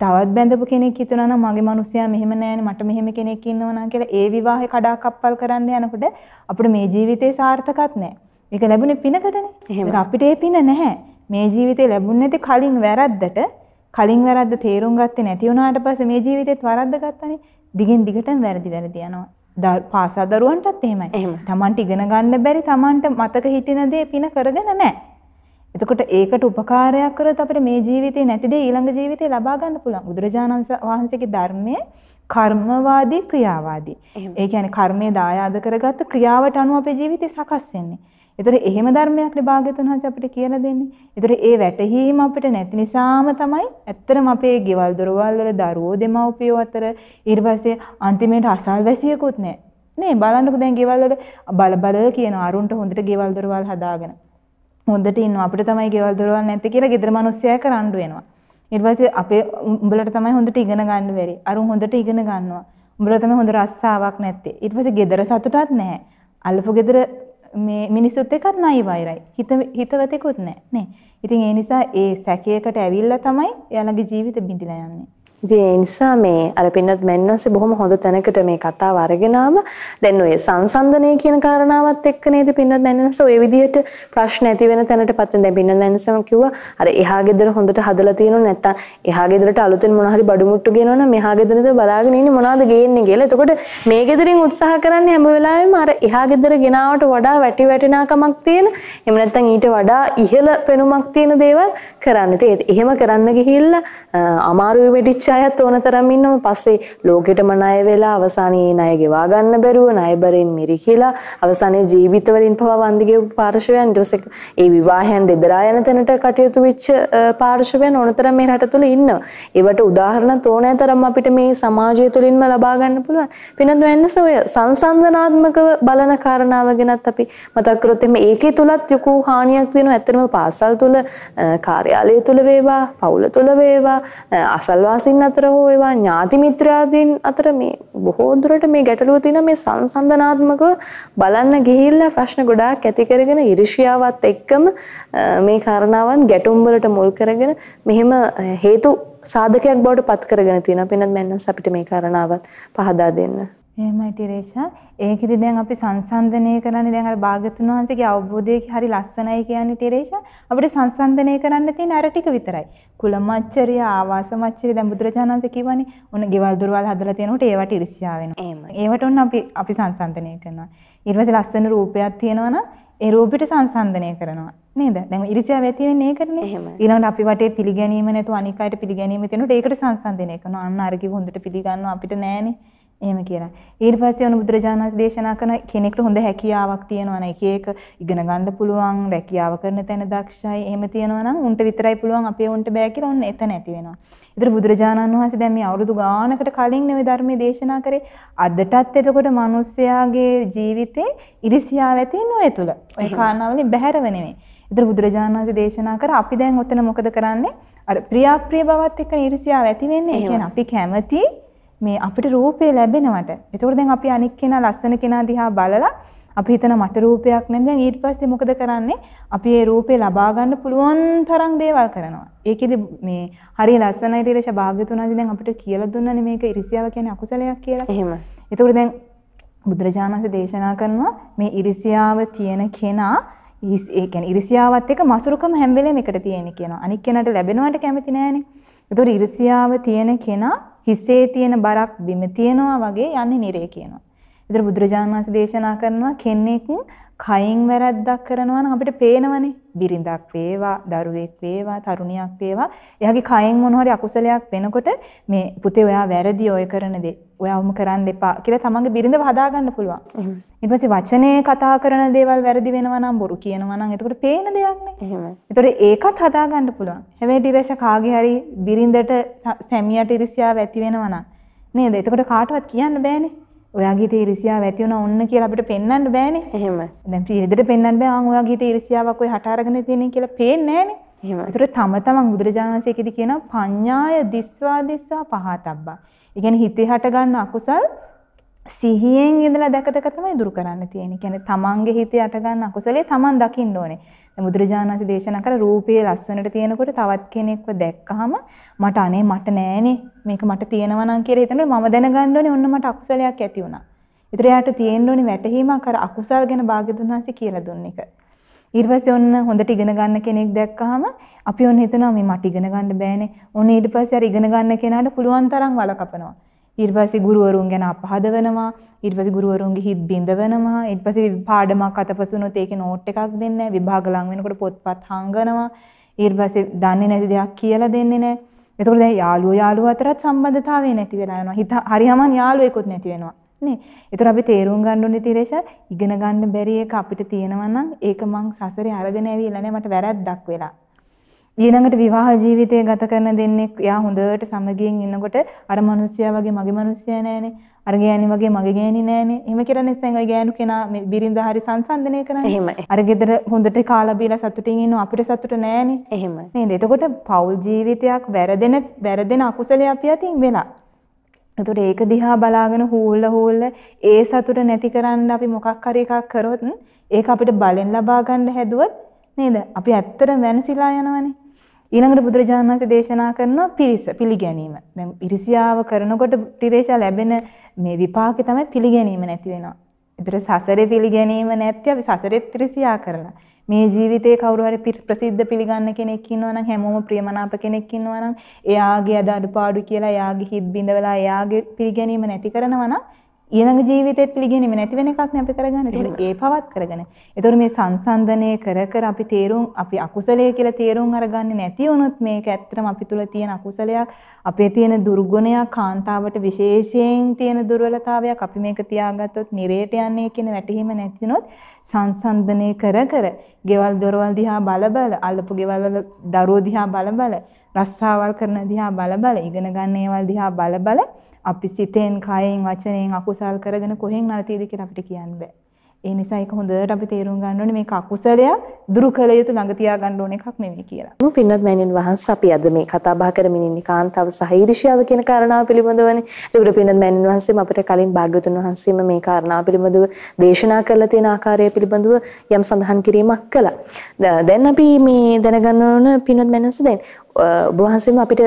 තවත් බැඳපු කෙනෙක් හිතනවා නම් මගේ මිනිස්සයා මෙහෙම නෑනේ මට මෙහෙම කෙනෙක් ඉන්නවා නම් කියලා ඒ විවාහේ කඩාකප්පල් කරන්න යනකොට අපිට මේ ජීවිතේ සාර්ථකත් නෑ. ඒක ලැබුණේ පිනකටනේ. එහෙම. අපිට ඒ පින නැහැ. මේ ජීවිතේ ලැබුණ නැති කලින් වැරද්දට කලින් වැරද්ද තේරුම් ගත්තේ නැති වුණාට පස්සේ මේ ජීවිතේත් වරද්ද ගත්තනේ. දිගින් දිගටම වැරදි වැරදි යනවා. පාසල් දරුවන්ටත් එහෙමයි. තමන්ට ඉගෙන ගන්න බැරි තමන්ට මතක හිටින දේ පින කරගෙන නැහැ. එතකොට ඒකට උපකාරයක් කරොත් අපිට මේ ජීවිතේ නැති දේ ඊළඟ ජීවිතේ ලබා ගන්න පුළුවන්. බුදුරජාණන් වහන්සේගේ ධර්මයේ කර්මවාදී ක්‍රියාවාදී. ඒ කියන්නේ කර්මයේ දායාද කරගත්ත ක්‍රියාවට අනුව අපේ ජීවිතේ සකස් වෙන්නේ. ඒතර එහෙම ධර්මයක් නේ භාග්‍යතුන් වහන්සේ අපිට කියලා දෙන්නේ. ඒතර ඒ වැටහීම අපිට නැති නිසාම තමයි ඇත්තටම අපේ ගෙවල් දොරවල් වල දරුවෝ දෙමව්පියෝ අතර ඊට පස්සේ අන්තිමේට අසල්වැසියෙකුත් නැහැ. නේ බලන්නකෝ දැන් ගෙවල් වල බල බල කියන අරුන්ට හොඳට ගෙවල් දොරවල් හදාගෙන. හොඳට ඉන්නවා අපිට තමයි ගෙවල් දොරවල් නැත්තේ කියලා ගෙදර මිනිස්සයා කරඬු වෙනවා. ඊට පස්සේ අපේ උඹලට තමයි හොඳට ඉගෙන ගන්න බැරි. අරුන් හොඳට ඉගෙන ගන්නවා. උඹලට තමයි හොඳ රස්සාවක් නැත්තේ. ඊට පස්සේ ගෙදර සතුටක් නැහැ. අල්ලපු ගෙදර මේ මිනිස්සුත් එක්කත් නයි වෛරයි. හිත හිතවතෙකුත් නැහැ නේ. ඉතින් ඒ නිසා ඒ සැකයකට ඇවිල්ලා තමයි එයාලගේ ජීවිත බිඳිලා යන්නේ. ඉතින් ඒ නිසා මේ අර පින්නත් මෙන්නොස්සේ බොහොම හොඳ තැනකට මේ කතාව අරගෙන ආව. දැන් ඔය සංසන්දනය කියන කාරණාවත් එක්ක නේද පින්නත් මෙන්නොස්සේ ඔය විදිහට ප්‍රශ්න ඇති වෙන තැනටපත් වෙන. දැන් පින්නත් මෙන්නොස්සම කිව්වා අර එහා ගෙදර හොඳට හදලා තියෙනව නැත්තම් එහා ගෙදරට අලුතෙන් මොන හරි බඩු මුට්ටු ගෙනවනම් මෙහා ගෙදරද බලාගෙන ඉන්නේ මොනවද ගේන්නේ කියලා. එතකොට මේ ගෙදරින් උත්සාහ කරන්නේ හැම වෙලාවෙම අර එහා ගෙදර ගෙනාවට වඩා වැටි වැටෙනාකමක් තියෙන එහෙම නැත්තම් ඊට වඩා ඉහළ පෙනුමක් තියෙන දේවල් කරන්න. ඉතින් එහෙම කරන්න ගිහිල්ලා අමාරුවේ වෙටිච්ච අයත් ඕන තරම් ඉන්නම පස්සේ ලෝකෙටම ණය වෙලා අවසානයේ ණය ගෙවා ගන්න බැරුව ණයබරෙන් මිරිකිලා අවසානයේ ජීවිතවලින් පවා වන්දි ගෙවපු පාර්ශවයන් ඊට පස්සේ ඒ විවාහයන් දෙදරා යන තැනට කටයුතු වෙච්ච පාර්ශවයන් ඕන තරම් මේ රට තුල ඉන්නවා. ඒවට උදාහරණ තෝනෑ තරම් අපිට මේ සමාජය තුළින්ම ලබා ගන්න පුළුවන්. පිනත් වෙනස ඔය සංසන්දනාත්මකව බලන කාරණාව ගැනත් අපි මතක් කරොත් එimhe ඒකේ තුලත් යකු හානියක් තියෙනවා. ඇත්තටම පාසල් තුල කාර්යාලය තුල වේවා, පවුල තුල වේවා, අසල්වාසීන් අතර හෝ ඒවා ඥාති මිත්‍රාදීන් අතර මේ බොහෝ දුරට මේ ගැටලුව තියෙන මේ සංසන්දනාත්මකව බලන්න ගිහිල්ලා ප්‍රශ්න ගොඩාක් ඇති කරගෙන ඉරිෂියාවත් එක්කම මේ කාරණාවන් ගැටුම් වලට මුල් කරගෙන මෙහෙම හේතු සාධකයක් බවට පත් කරගෙන තියෙනවා. පින්නත් මන්නස් අපිට මේ කාරණාවත් පහදා දෙන්න. එහෙමයි ටිරේෂා. ඒකෙදි දැන් අපි සංසන්දනය කරන්නේ දැන් අර භාග්‍යතුන් වහන්සේගේ අවබෝධය හරි ලස්සනයි කියන්නේ ටිරේෂා. අපිට සංසන්දනය කරන්න තියෙන අර ටික විතරයි. කුලමච්චරිය, ආවාසමච්චරිය දැන් බුදුරජාණන් වහන්සේ කියවනේ ඔන්න ගෙවල් දොරවල් හදලා තියෙනකොට ඒවට ඉරිසියා වෙනවා. එහෙමයි. ඒවට ඔන්න අපි අපි සංසන්දනය කරනවා. ඊට පස්සේ ලස්සන රූපයක් තියෙනවා නම් ඒ රූපෙට සංසන්දනය කරනවා. නේද? දැන් ඉරිසියාව ඇති වෙන්නේ ඒකටනේ. ඊළඟට අපි වටේ පිළිගැනීම නැතුව අනික් අයට පිළිගැනීම තියෙනකොට ඒකට සංසන්දනය කරනවා. අන්න අර කිව්ව හොඳට පිළිගන්නවා අපිට නෑනේ. එහෙම කියලා. ඊට පස්සේ අනු බුදුරජාණන් වහන්සේ දේශනා කරන කෙනෙකුට හොඳ හැකියාවක් තියෙනවා නම් එක එක ඉගෙන ගන්න පුළුවන්, රැකියාව කරන තැන දක්ෂයි. එහෙම තියෙනවා නම් උන්ට විතරයි පුළුවන් අපේ උන්ට බෑ කියලා ඔන්න එතන ඇති වෙනවා. ඒතර බුදුරජාණන් වහන්සේ දැන් මේ අවුරුදු ගානකට කලින් නෙවෙයි ධර්මයේ දේශනා කරේ. අදටත් එතකොට මිනිස්යාගේ ජීවිතේ ඉරිසියාව ඇති වෙන ඔය තුල. ඔය කාරණාවලින් බැහැරව නෙවෙයි. ඒතර බුදුරජාණන් වහන්සේ දේශනා කර අපි දැන් ඔතන මොකද කරන්නේ? අර ප්‍රියාප්‍රිය බවත් එක්ක ඉරිසියාව ඇති වෙන්නේ. ඒ කියන්නේ අපි කැමති මේ අපිට රූපේ ලැබෙනවට. එතකොට දැන් අපි අනික් කෙනා ලස්සන කෙනා දිහා බලලා අපි හිතන මට රූපයක් නැහැ. දැන් ඊට පස්සේ මොකද කරන්නේ? අපි ඒ රූපේ ලබා ගන්න පුළුවන් තරම් දේවල් කරනවා. ඒකෙදි මේ හරිය ලස්සනයි ඊට භාග්‍යතුනාදී දැන් අපිට කියලා දුන්නනේ මේක ඉරිසියාව කියන්නේ අකුසලයක් කියලා. එහෙම. එතකොට දැන් බුදුරජාණන් වහන්සේ දේශනා කරනවා මේ ඉරිසියාව තියෙන කෙනා ඒ කියන්නේ ඉරිසියාවත් එක්ක මසුරුකම හැම වෙලේම එකට තියෙන කියනවා. අනික් කෙනාට ලැබෙනවට කැමති නෑනේ. ඒතකොට ඉරිසියාව තියෙන කෙනා හිසේ තියෙන බරක් බිම තියනවා වගේ යන්නේ නිරේ කියනවා. ඒතර බුදුරජාණන් වහන්සේ දේශනා කරනවා කෙනෙක් කයින් වැරද්දක් කරනවා නම් අපිට පේනවනේ. බිරිඳක් වේවා, දරුවෙක් වේවා, තරුණියක් වේවා. එයාගේ කයෙන් මොන හරි අකුසලයක් වෙනකොට මේ පුතේ ඔයා වැරදි ඔය කරන දේ. ඔයාවම කරන්න එපා කියලා තමන්ගේ බිරිඳව හදාගන්න පුළුවන්. ඊට පස්සේ වචනේ කතා කරන දේවල් වැරදි වෙනවා නම් බොරු කියනවා නම් එතකොට පේන දෙයක්නේ. එහෙමයි. එතකොට ඒකත් හදාගන්න පුළුවන්. හැබැයි ඩිරේෂ කාගේ හරි බිරිඳට සැමියාට ඉරිසියාව ඇති වෙනවා නම් නේද? එතකොට කාටවත් කියන්න බෑනේ. ඔයාගේ හිතේ ඉරිසියාව ඇති වුණා ඔන්න කියලා අපිට පෙන්වන්න බෑනේ. එහෙම. දැන් පිළිදෙට පෙන්වන්න බෑ ආන් ඔයාගේ හිතේ ඉරිසියාවක් ඔය හට අරගෙන තියෙන කියලා පේන්නේ නෑනේ. එහෙම. ඒතර තම තමන් බුදුරජාණන් වහන්සේකෙදි කියනවා පඤ්ඤාය දිස්වා දිස්වා පහතබ්බා. ඒ කියන්නේ හිතේ හට ගන්න අකුසල් සිහියෙන් ඉඳලා දැක දැක තමයි දුරු කරන්න තියෙන්නේ. කියන්නේ තමන්ගේ හිතේ අට ගන්න අකුසලේ තමන් දකින්න ඕනේ. දැන් බුදුරජාණන් වහන්සේ දේශනා කර රූපයේ ලස්සනට තියෙනකොට තවත් කෙනෙක්ව දැක්කහම මට අනේ මට නෑනේ මේක මට තියෙනවා නම් කියලා හිතනකොට මම දැනගන්න ඕනේ ඔන්න මට අකුසලයක් ඇති වුණා. ඒතර එයාට තියෙන්න ඕනේ වැටහීමක් අර අකුසල් ගැන භාග්‍යතුන් වහන්සේ කියලා දුන්න එක. ඊට පස්සේ ඔන්න හොඳට ඉගෙන ගන්න කෙනෙක් දැක්කහම අපි ඔන්න හිතනවා මේ මට ඉගෙන ගන්න බෑනේ. ඔන්න ඊට පස්සේ අර ඉගෙන ගන්න කෙනාට පුළුවන් තරම් වල කපනවා. ඊට පස්සේ ගුරුවරුන් ගැන අපහද වෙනවා. ඊට පස්සේ ගුරුවරුන්ගේ හිත් බිඳවනවා. ඊට පස්සේ පාඩමක් අතපසුනොත් ඒකේ නෝට් එකක් දෙන්නේ නැහැ. විභාග ලඟ වෙනකොට පොත්පත් හංගනවා. ඊට පස්සේ දන්නේ නැති දෙයක් කියලා දෙන්නේ නැහැ. එතකොට දැන් යාළුවෝ යාළුවෝ අතරත් සම්බන්ධතාවය නැති වෙලා යනවා. හිත හරියමන් යාළුවෙකුත් නැති වෙනවා. නේ. ඒතර අපි තේරුම් ගන්න ඕනේ තිරේෂ ඉගෙන ගන්න බැරි එක අපිට තියෙනවා නම් ඒක මං සසරේ අරගෙන ඇවිල්ලා නෑ මට වැරැද්දක් වෙලා. ඊළඟට විවාහ ජීවිතය ගත කරන දෙන්නේ යා හොඳට සමගියෙන් ඉන්නකොට අර මිනිස්සයා වගේ මගේ මිනිස්සයා නෑනේ. අර ගෑණි වගේ මගේ ගෑණි නෑනේ. එහෙම කියලා නැත්නම් ඔය ගෑනු කෙනා බිරිඳ හරි සංසන්දනය කරන්නේ. එහෙමයි. අර ගෙදර හොඳට කාලා බීලා සතුටින් ඉන්න අපිට සතුට නෑනේ. එහෙමයි. නේද? එතකොට පෞල් ජීවිතයක් වැරදෙන වැරදෙන අකුසලයේ අපි අතින් වෙලා. එතකොට ඒක දිහා බලාගෙන හූල්ල හූල්ල ඒ සතුට නැති කරන්න අපි මොකක් හරි එකක් කරොත් ඒක අපිට බලෙන් ලබා ගන්න හැදුවොත් නේද? අපි ඇත්තටම වෙනසිලා යනවනේ. ඊළඟට බුදුරජාණන් වහන්සේ දේශනා කරන පිරිස පිළිගැනීම. දැන් ඉරිසියාව කරනකොට ටිරේෂා ලැබෙන මේ විපාකේ තමයි පිළිගැනීම නැති වෙනවා. ඒතර සසරේ පිළිගැනීම නැත්නම් අපි සසරෙත් ඉරිසියා කරලා මේ ජීවිතේ කවුරු හරි ප්‍රසිද්ධ පිළිගන්න කෙනෙක් ඉන්නවා නම් හැමෝම ප්‍රියමනාප කෙනෙක් ඉන්නවා නම් එයාගේ අද අඩුපාඩු කියලා එයාගේ හිත් බිඳවලා එයාගේ පිළිගැනීම නැති කරනවා නම් ඊළඟ ජීවිතෙත් පිළිගැනීම නැති වෙන එකක් නේ අපි කරගන්නේ. ඒතකොට ඒ පවත් කරගෙන. ඒතකොට මේ සංසන්දනය කර කර අපි තේරුම් අපි අකුසලයේ කියලා තේරුම් අරගන්නේ නැති වුණොත් මේක ඇත්තටම අපි තුල තියෙන අකුසලයක්, අපේ තියෙන දුර්ගුණයක්, කාන්තාවට විශේෂයෙන් තියෙන දුර්වලතාවයක් අපි මේක තියාගත්තොත් නිරේට යන්නේ කියන වැටහීම නැතිනොත් සංසන්දනය කර කර, ගෙවල් දොරවල් දිහා බල බල, අල්ලපු ගෙවල් වල දරුවෝ දිහා බල බල, රස්සාවල් කරන දිහා බල බල, ඉගෙන ගන්න ඒවල් දිහා බල බල අපි සිතෙන්, කයෙන්, වචනයෙන් අකුසල් කරගෙන කොහෙන් නවතියද කියලා අපිට කියන්න බෑ. ඒ නිසා ඒක හොඳට අපි තේරුම් ගන්න ඕනේ මේක අකුසලය දුරු කළ යුතු ළඟ තියා ගන්න ඕන එකක් නෙවෙයි කියලා. මම පින්වත් මෑණියන් වහන්සේ අපි අද මේ කතා බහ කරමින් ඉන්නේ කාන්තාව සහ ඊර්ෂ්‍යාව කියන කාරණාව පිළිබඳවනේ. ඒකට පින්වත් මෑණියන් වහන්සේම අපිට කලින් භාග්‍යවතුන් වහන්සේම මේ කාරණාව පිළිබඳව දේශනා කරලා තියෙන ආකාරය පිළිබඳව යම් සඳහන් කිරීමක් කළා. දැන් අපි මේ දැනගන්න ඕන පින්වත් මෑණියන් වහන්සේ දැන් ඔබ වහන්සේම අපිට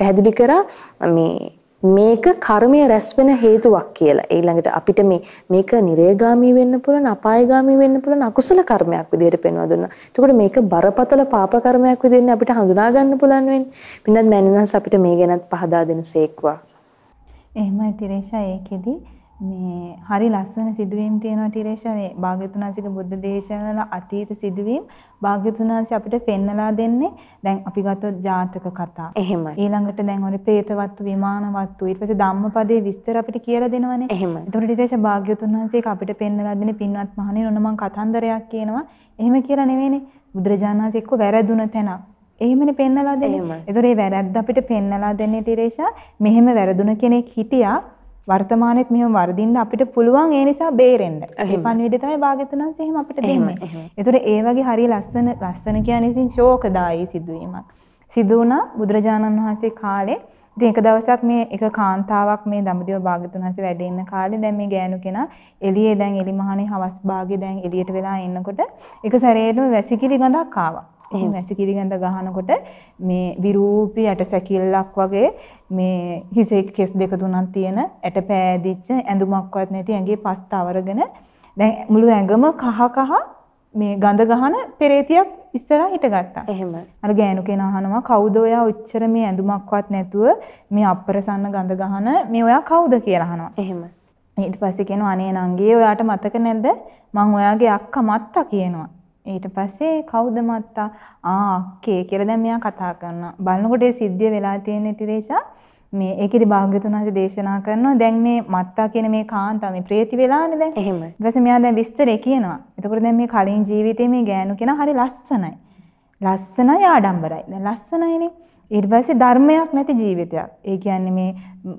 පැහැදිලි කරා මේ මේක කර්මය රැස් වෙන හේතුවක් කියලා. ඊළඟට අපිට මේ මේක නිරේගාමී වෙන්න පුළුවන්, අපායගාමී වෙන්න පුළුවන් අකුසල කර්මයක් විදිහට පෙන්වා දුන්නා. එතකොට මේක බරපතල පාප කර්මයක් විදිහට අපිට හඳුනා ගන්න පුළුවන් වෙන්නේ. පින්නත් මෑණියන්ස් අපිට මේ ගැනත් පහදා දෙන සේක්වා. එහෙමයි තිරේෂා ඒකෙදි මේ හරි ලස්සන සිදුවීම් තියෙනවා ටිරේෂා මේ භාග්‍යතුන් වහන්සේගේ බුද්ධ දේශනාවල අතීත සිදුවීම් භාග්‍යතුන් වහන්සේ අපිට පෙන්නලා දෙන්නේ දැන් අපි ගත්තොත් ජාතක කතා. එහෙමයි. ඊළඟට දැන් ඔරේ പ്രേතවත්තු විමානවත්තු ඊට පස්සේ ධම්මපදයේ විස්තර අපිට කියලා දෙනවනේ. එහෙමයි. ඒතකොට ටිරේෂා භාග්‍යතුන් වහන්සේ අපිට පෙන්නලා දෙන්නේ පින්වත් මහණෙනි ඔන්න මං කතන්දරයක් කියනවා. එහෙම කියලා නෙවෙයිනේ. බුදුරජාණන් වහන්සේ එක්ක වැරදුන තැනක්. එහෙමනේ පෙන්නලා දෙන්නේ. ඒතකොට මේ වැරද්ද අපිට පෙන්නලා දෙන්නේ ටිරේෂා මෙහෙම වැරදුන කෙනෙක් හිටියා වර්තමානෙත් මෙහෙම වර්ධින්න අපිට පුළුවන් ඒ නිසා බේරෙන්න. ඒ පණිවිඩය තමයි භාග්‍යතුන් වහන්සේ එහෙම අපිට දෙන්නේ. ඒතකොට ඒ වගේ හරිය ලස්සන ලස්සන කියන්නේ ඉතින් ශෝකදායී සිදුවීමක්. සිදු වුණා බුදුරජාණන් වහන්සේ කාලේ ඉතින් එක දවසක් මේ එක කාන්තාවක් මේ දඹදිව භාග්‍යතුන් වහන්සේ වැඩ ඉන්න කාලේ දැන් මේ ගෑනු කෙනා එළියේ දැන් එලි මහනේ හවස් භාගේ දැන් එළියට වෙලා එන්නකොට එක සැරේටම වැසිකිලි ගඳක් ආවා. එහෙම වැසිකිලි ගඳ ගහනකොට මේ විරූපී ඇට සැකිල්ලක් වගේ මේ හිසේ කෙස් දෙක තුනක් තියෙන ඇට පෑදිච්ච ඇඳුමක්වත් නැති ඇඟේ පස් තවරගෙන දැන් මුළු ඇඟම කහ කහ මේ ගඳ ගහන පෙරේතියක් ඉස්සරහා හිටගත්තා. එහෙම. අර ගෑනු කෙනා අහනවා කවුද ඔයා ඔච්චර මේ ඇඳුමක්වත් නැතුව මේ අප්පරසන්න ගඳ ගහන මේ ඔයා කවුද කියලා අහනවා. එහෙම. ඊට පස්සේ කියනවා අනේ නංගී ඔයාට මතක නැද්ද මං ඔයාගේ අක්කා මත්තා කියනවා. ඊට පස්සේ කවුද මත්තා ආ අක්කේ කියලා දැන් මෙයා කතා කරනවා. බලනකොට ඒ සිද්ධිය වෙලා තියෙන ටිරේෂා මේ ඒකෙදි භාග්‍යතුන් වහන්සේ දේශනා කරනවා දැන් මේ මත්තා කියන මේ කාන්තාව මේ ප්‍රේති වෙලානේ දැන්. එහෙම. ඊට පස්සේ මෙයා දැන් විස්තරේ කියනවා. එතකොට දැන් මේ කලින් ජීවිතේ මේ ගෑනු කෙනා හරි ලස්සනයි. ලස්සනයි ආඩම්බරයි. දැන් ලස්සනයිනේ. ඊට පස්සේ ධර්මයක් නැති ජීවිතයක්. ඒ කියන්නේ මේ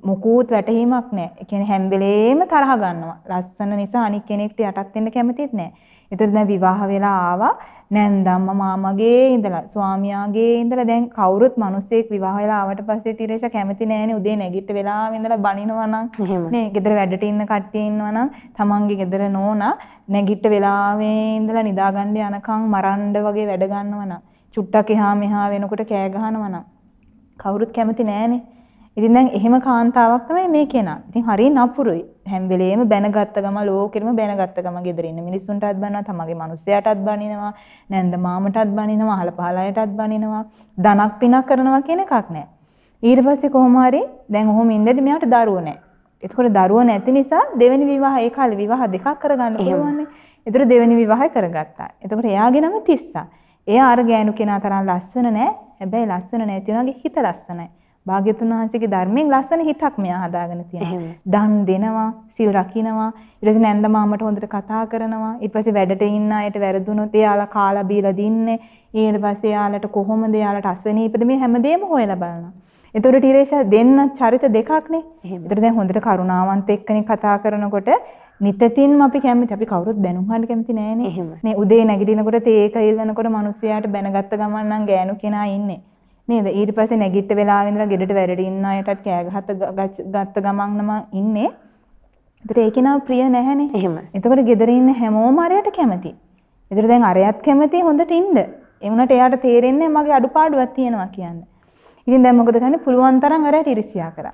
මොකුත් වැටහීමක් නැහැ. ඒ කියන්නේ හැම වෙලේම තරහ ගන්නවා. ලස්සන නිසා අනික් කෙනෙක්ට යටත් වෙන්න කැමතිත් නැහැ. ඒතර දැන් විවාහ වෙලා ආවා නැන්දම්ම මාමගේ ඉඳලා ස්වාමියාගේ ඉඳලා දැන් කවුරුත් මිනිස්සෙක් විවාහ වෙලා ආවට පස්සේ ටිරේෂ කැමති නෑනේ උදේ නැගිට වෙලාම ඉඳලා බනිනවා නම් නේ ගෙදර වැඩට ඉන්න කට්ටිය ඉන්නවා නම් තමන්ගේ ගෙදර නෝනා නැගිට වෙලාවේ ඉඳලා නිදාගන්න යනකම් මරන්න වගේ වැඩ ගන්නවා නම් චුට්ටක් එහා මෙහා වෙනකොට කෑ ගහනවා නම් කවුරුත් කැමති නෑනේ ඉතින් දැන් එහෙම කාන්තාවක් තමයි මේ කෙනා. ඉතින් හරිය නපුරුයි. හැම වෙලේම බැනගත්ත ගම ලෝකෙම බැනගත්ත ගම ගෙදර ඉන්න මිනිස්සුන්ටත් බනිනවා, තමගේ මිනිස්සයාටත් බනිනවා, නැන්ද මාමටත් බනිනවා, අහල පහලයටත් බනිනවා. ධනක් පිනක් කරනවා කියන එකක් නැහැ. ඊට පස්සේ කොහොම හරි දැන් ඔහොම ඉඳදී මෙයාට දරුවෝ නැහැ. එතකොට දරුවෝ නැති නිසා දෙවෙනි විවාහ ඒ කාලේ විවාහ දෙකක් කරගන්න පුළුවන්. ඒතර දෙවෙනි විවාහය කරගත්තා. එතකොට එයාගේ නම තිස්සා. එයා අර ගෑනු කෙනා තරම් ලස්සන නෑ. හැබැයි ලස්සන නැති වුණාගේ හිත ලස්සනයි. භාග්‍යතුන් වහන්සේගේ ධර්මයෙන් ලස්සන හිතක් මෙයා හදාගෙන තියෙනවා. දන් දෙනවා, සිල් රකින්නවා, ඊට පස්සේ නැන්ද මාමට හොඳට කතා කරනවා. ඊට පස්සේ වැඩට ඉන්න අයට වැරදුනොත් එයාලා කාලා බීලා දින්නේ. ඊට පස්සේ එයාලට කොහොමද එයාලට අසනීපද මේ හැමදේම හොයලා බලනවා. එතකොට ටිරේෂා දෙන්න චරිත දෙකක්නේ. එතකොට දැන් හොඳට කරුණාවන්ත එක්කනේ කතා කරනකොට නිතින්ම අපි කැමති අපි කවුරුත් බැනුම් ගන්න කැමති නෑනේ. නේ උදේ නැගිටිනකොට තේ එක ඉල්ලනකොට මිනිස්සයාට බැනගත්ත ගමන් නම් ගෑනු කෙනා ඉන්නේ. නේද? ඊට පස්සේ නැගිට වෙලාවෙ ඉඳලා ගෙදරට වැඩට ඉන්න අයටත් කෑ ගහත ගත්ත ගමන් නම් ඉන්නේ. ඒතර ඒක නා ප්‍රිය නැහැනේ. එහෙම. එතකොට ගෙදර ඉන්න හැමෝම අරයට කැමති. ඒතර දැන් අරයත් කැමති හොඳට ඉන්න. ඒ වුණාට එයාට තේරෙන්නේ මගේ අඩුපාඩුවක් තියෙනවා කියන්නේ. ඉතින් දැන් මොකද කරන්නේ? පුළුවන් තරම් අරයට ඉරිසියා කරා.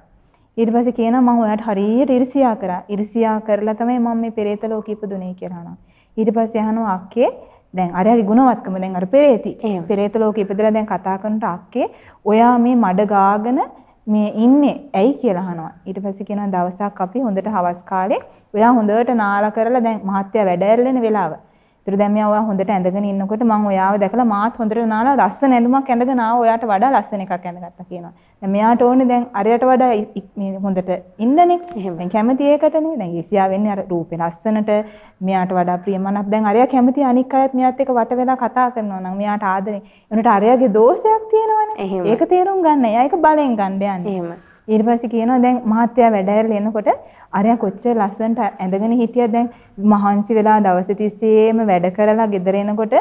ඊට පස්සේ කියනවා මම ඔයාට හරියට ඉරිසියා කරා. ඉරිසියා කරලා තමයි මම මේ පෙරේත ලෝකෙ ඉපදුනේ කියලා අහනවා. ඊට පස්සේ අහනවා අක්කේ දැන් අරයාගේ ගුණවත්කම දැන් අර පෙරේති. පෙරේත ලෝකෙ ඉපදලා දැන් කතා කරනට අක්කේ ඔයා මේ මඩ ගාගෙන මේ ඉන්නේ ඇයි කියලා අහනවා. ඊට පස්සේ කියනවා දවසක් අපි හොඳට හවස් කාලේ ඔයා හොඳට නාලා කරලා දැන් මහත්තයා වැඩ ඇරලෙන වෙලාව. ඒතර දැන් මෙයා ඔයා හොඳට ඇඳගෙන ඉන්නකොට මම ඔයාව දැකලා මාත් හොඳට නාලා ලස්සන ඇඳුමක් ඇඳගෙන ආව ඔයාට වඩා ලස්සන එකක් ඇඳගත්තා කියනවා. දැන් මෙයාට ඕනේ දැන් අරයට වඩා මේ හොඳට ඉන්නනේ. දැන් කැමති ඒකටනේ. දැන් ඊසියා වෙන්නේ අර රූපේ ලස්සනට මෙයාට වඩා ප්‍රියමනක්. දැන් අරයා කැමති අනික් අයත් මෙයාත් එක්ක වට වෙලා කතා කරනවා නම් මෙයාට ආදරේ. ඒනට අරයාගේ දෝෂයක් තියෙනවනේ. ඒක තේරුම් ගන්න. එයා ඒක බලෙන් ගන්න යන්නේ. එහෙම. ඊට පස්සේ කියනවා දැන් මහත්තයා වැඩ ඇරලා එනකොට අරයා කොච්චර ලස්සනට ඇඳගෙන හිටියද දැන් මහන්සි වෙලා දවස් තිස්සේම වැඩ කරලා ගෙදර එනකොට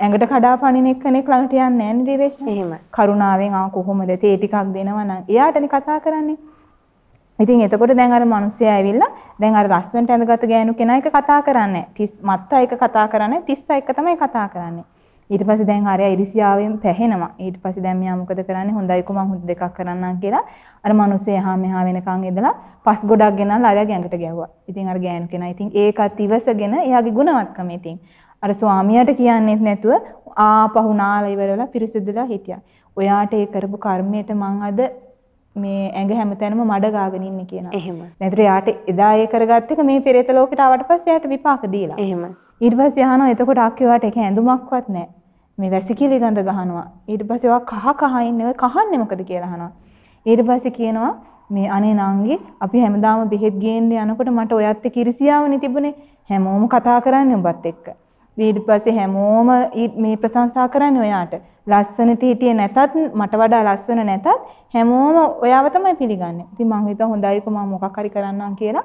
ඇඟට කඩා පනින එක්කෙනෙක් ළඟට යන්නේ නැහැ නේද රිවේෂ්? එහෙම. කරුණාවෙන් ආ කොහොමද තේ ටිකක් දෙනවා නම් එයාටනේ කතා කරන්නේ. ඉතින් එතකොට දැන් අර මිනිස්සයා ඇවිල්ලා දැන් අර ලස්සනට ඇඳගත් ගෑනු කෙනා එක කතා කරන්නේ 30 මත්තා එක කතා කරන්නේ 31 එක තමයි කතා කරන්නේ. ඊට පස්සේ දැන් අරයා ඉරිසියාවෙන් පැහෙනවා. ඊට පස්සේ දැන් මෙයා මොකද කරන්නේ? හොඳයිකෝ මං හුදු දෙකක් කරන්නම් කියලා අර මිනිස්සේ එහා මෙහා වෙනකන් ඉඳලා පස් ගොඩක් ගෙනල්ලා අරයා ගැඟට ගැහුවා. ඉතින් අර ගෑනු කෙනා ඉතින් ඒකත් ඉවසගෙන එයාගේ ගුණවත්කම ඉතින් අර ස්වාමියාට කියන්නේත් නැතුව ආපහු නාලා ඉවර වෙලා පිරිසිදුලා හිටියා. ඔයාට ඒ කරපු කර්මයට මං අද මේ ඇඟ හැමතැනම මඩ ගාගෙන ඉන්නේ කියනවා. එහෙම. නැත්නම් යාට එදා ඒ කරගත්ත එක මේ පෙරේත ලෝකෙට ආවට පස්සේ යාට විපාක දීලා. එහෙම. ඊට පස්සේ අහනවා එතකොට අක්කියාට ඒක ඇඳුමක්වත් නැහැ. මේ වැසිකිලි ගඳ ගහනවා. ඊට පස්සේ ඔයා කහ කහ ඉන්නේ ඔය කහන්නේ මොකද කියලා අහනවා. ඊට පස්සේ කියනවා මේ අනේ නංගි අපි හැමදාම බෙහෙත් ගේන්න යනකොට මට ඔයත් එක්ක ඉරිසියාවනේ තිබුණේ. හැමෝම කතා කරන්නේ ඔබත් එක්ක. ඊට පස්සේ හැමෝම මේ ප්‍රශංසා කරන්නේ ඔයාට. ලස්සනට හිටියේ නැතත් මට වඩා ලස්සන නැතත් හැමෝම ඔයාව තමයි පිළිගන්නේ. ඉතින් මං හිතුවා හොඳයිකෝ මම මොකක් හරි කරන්නම් කියලා.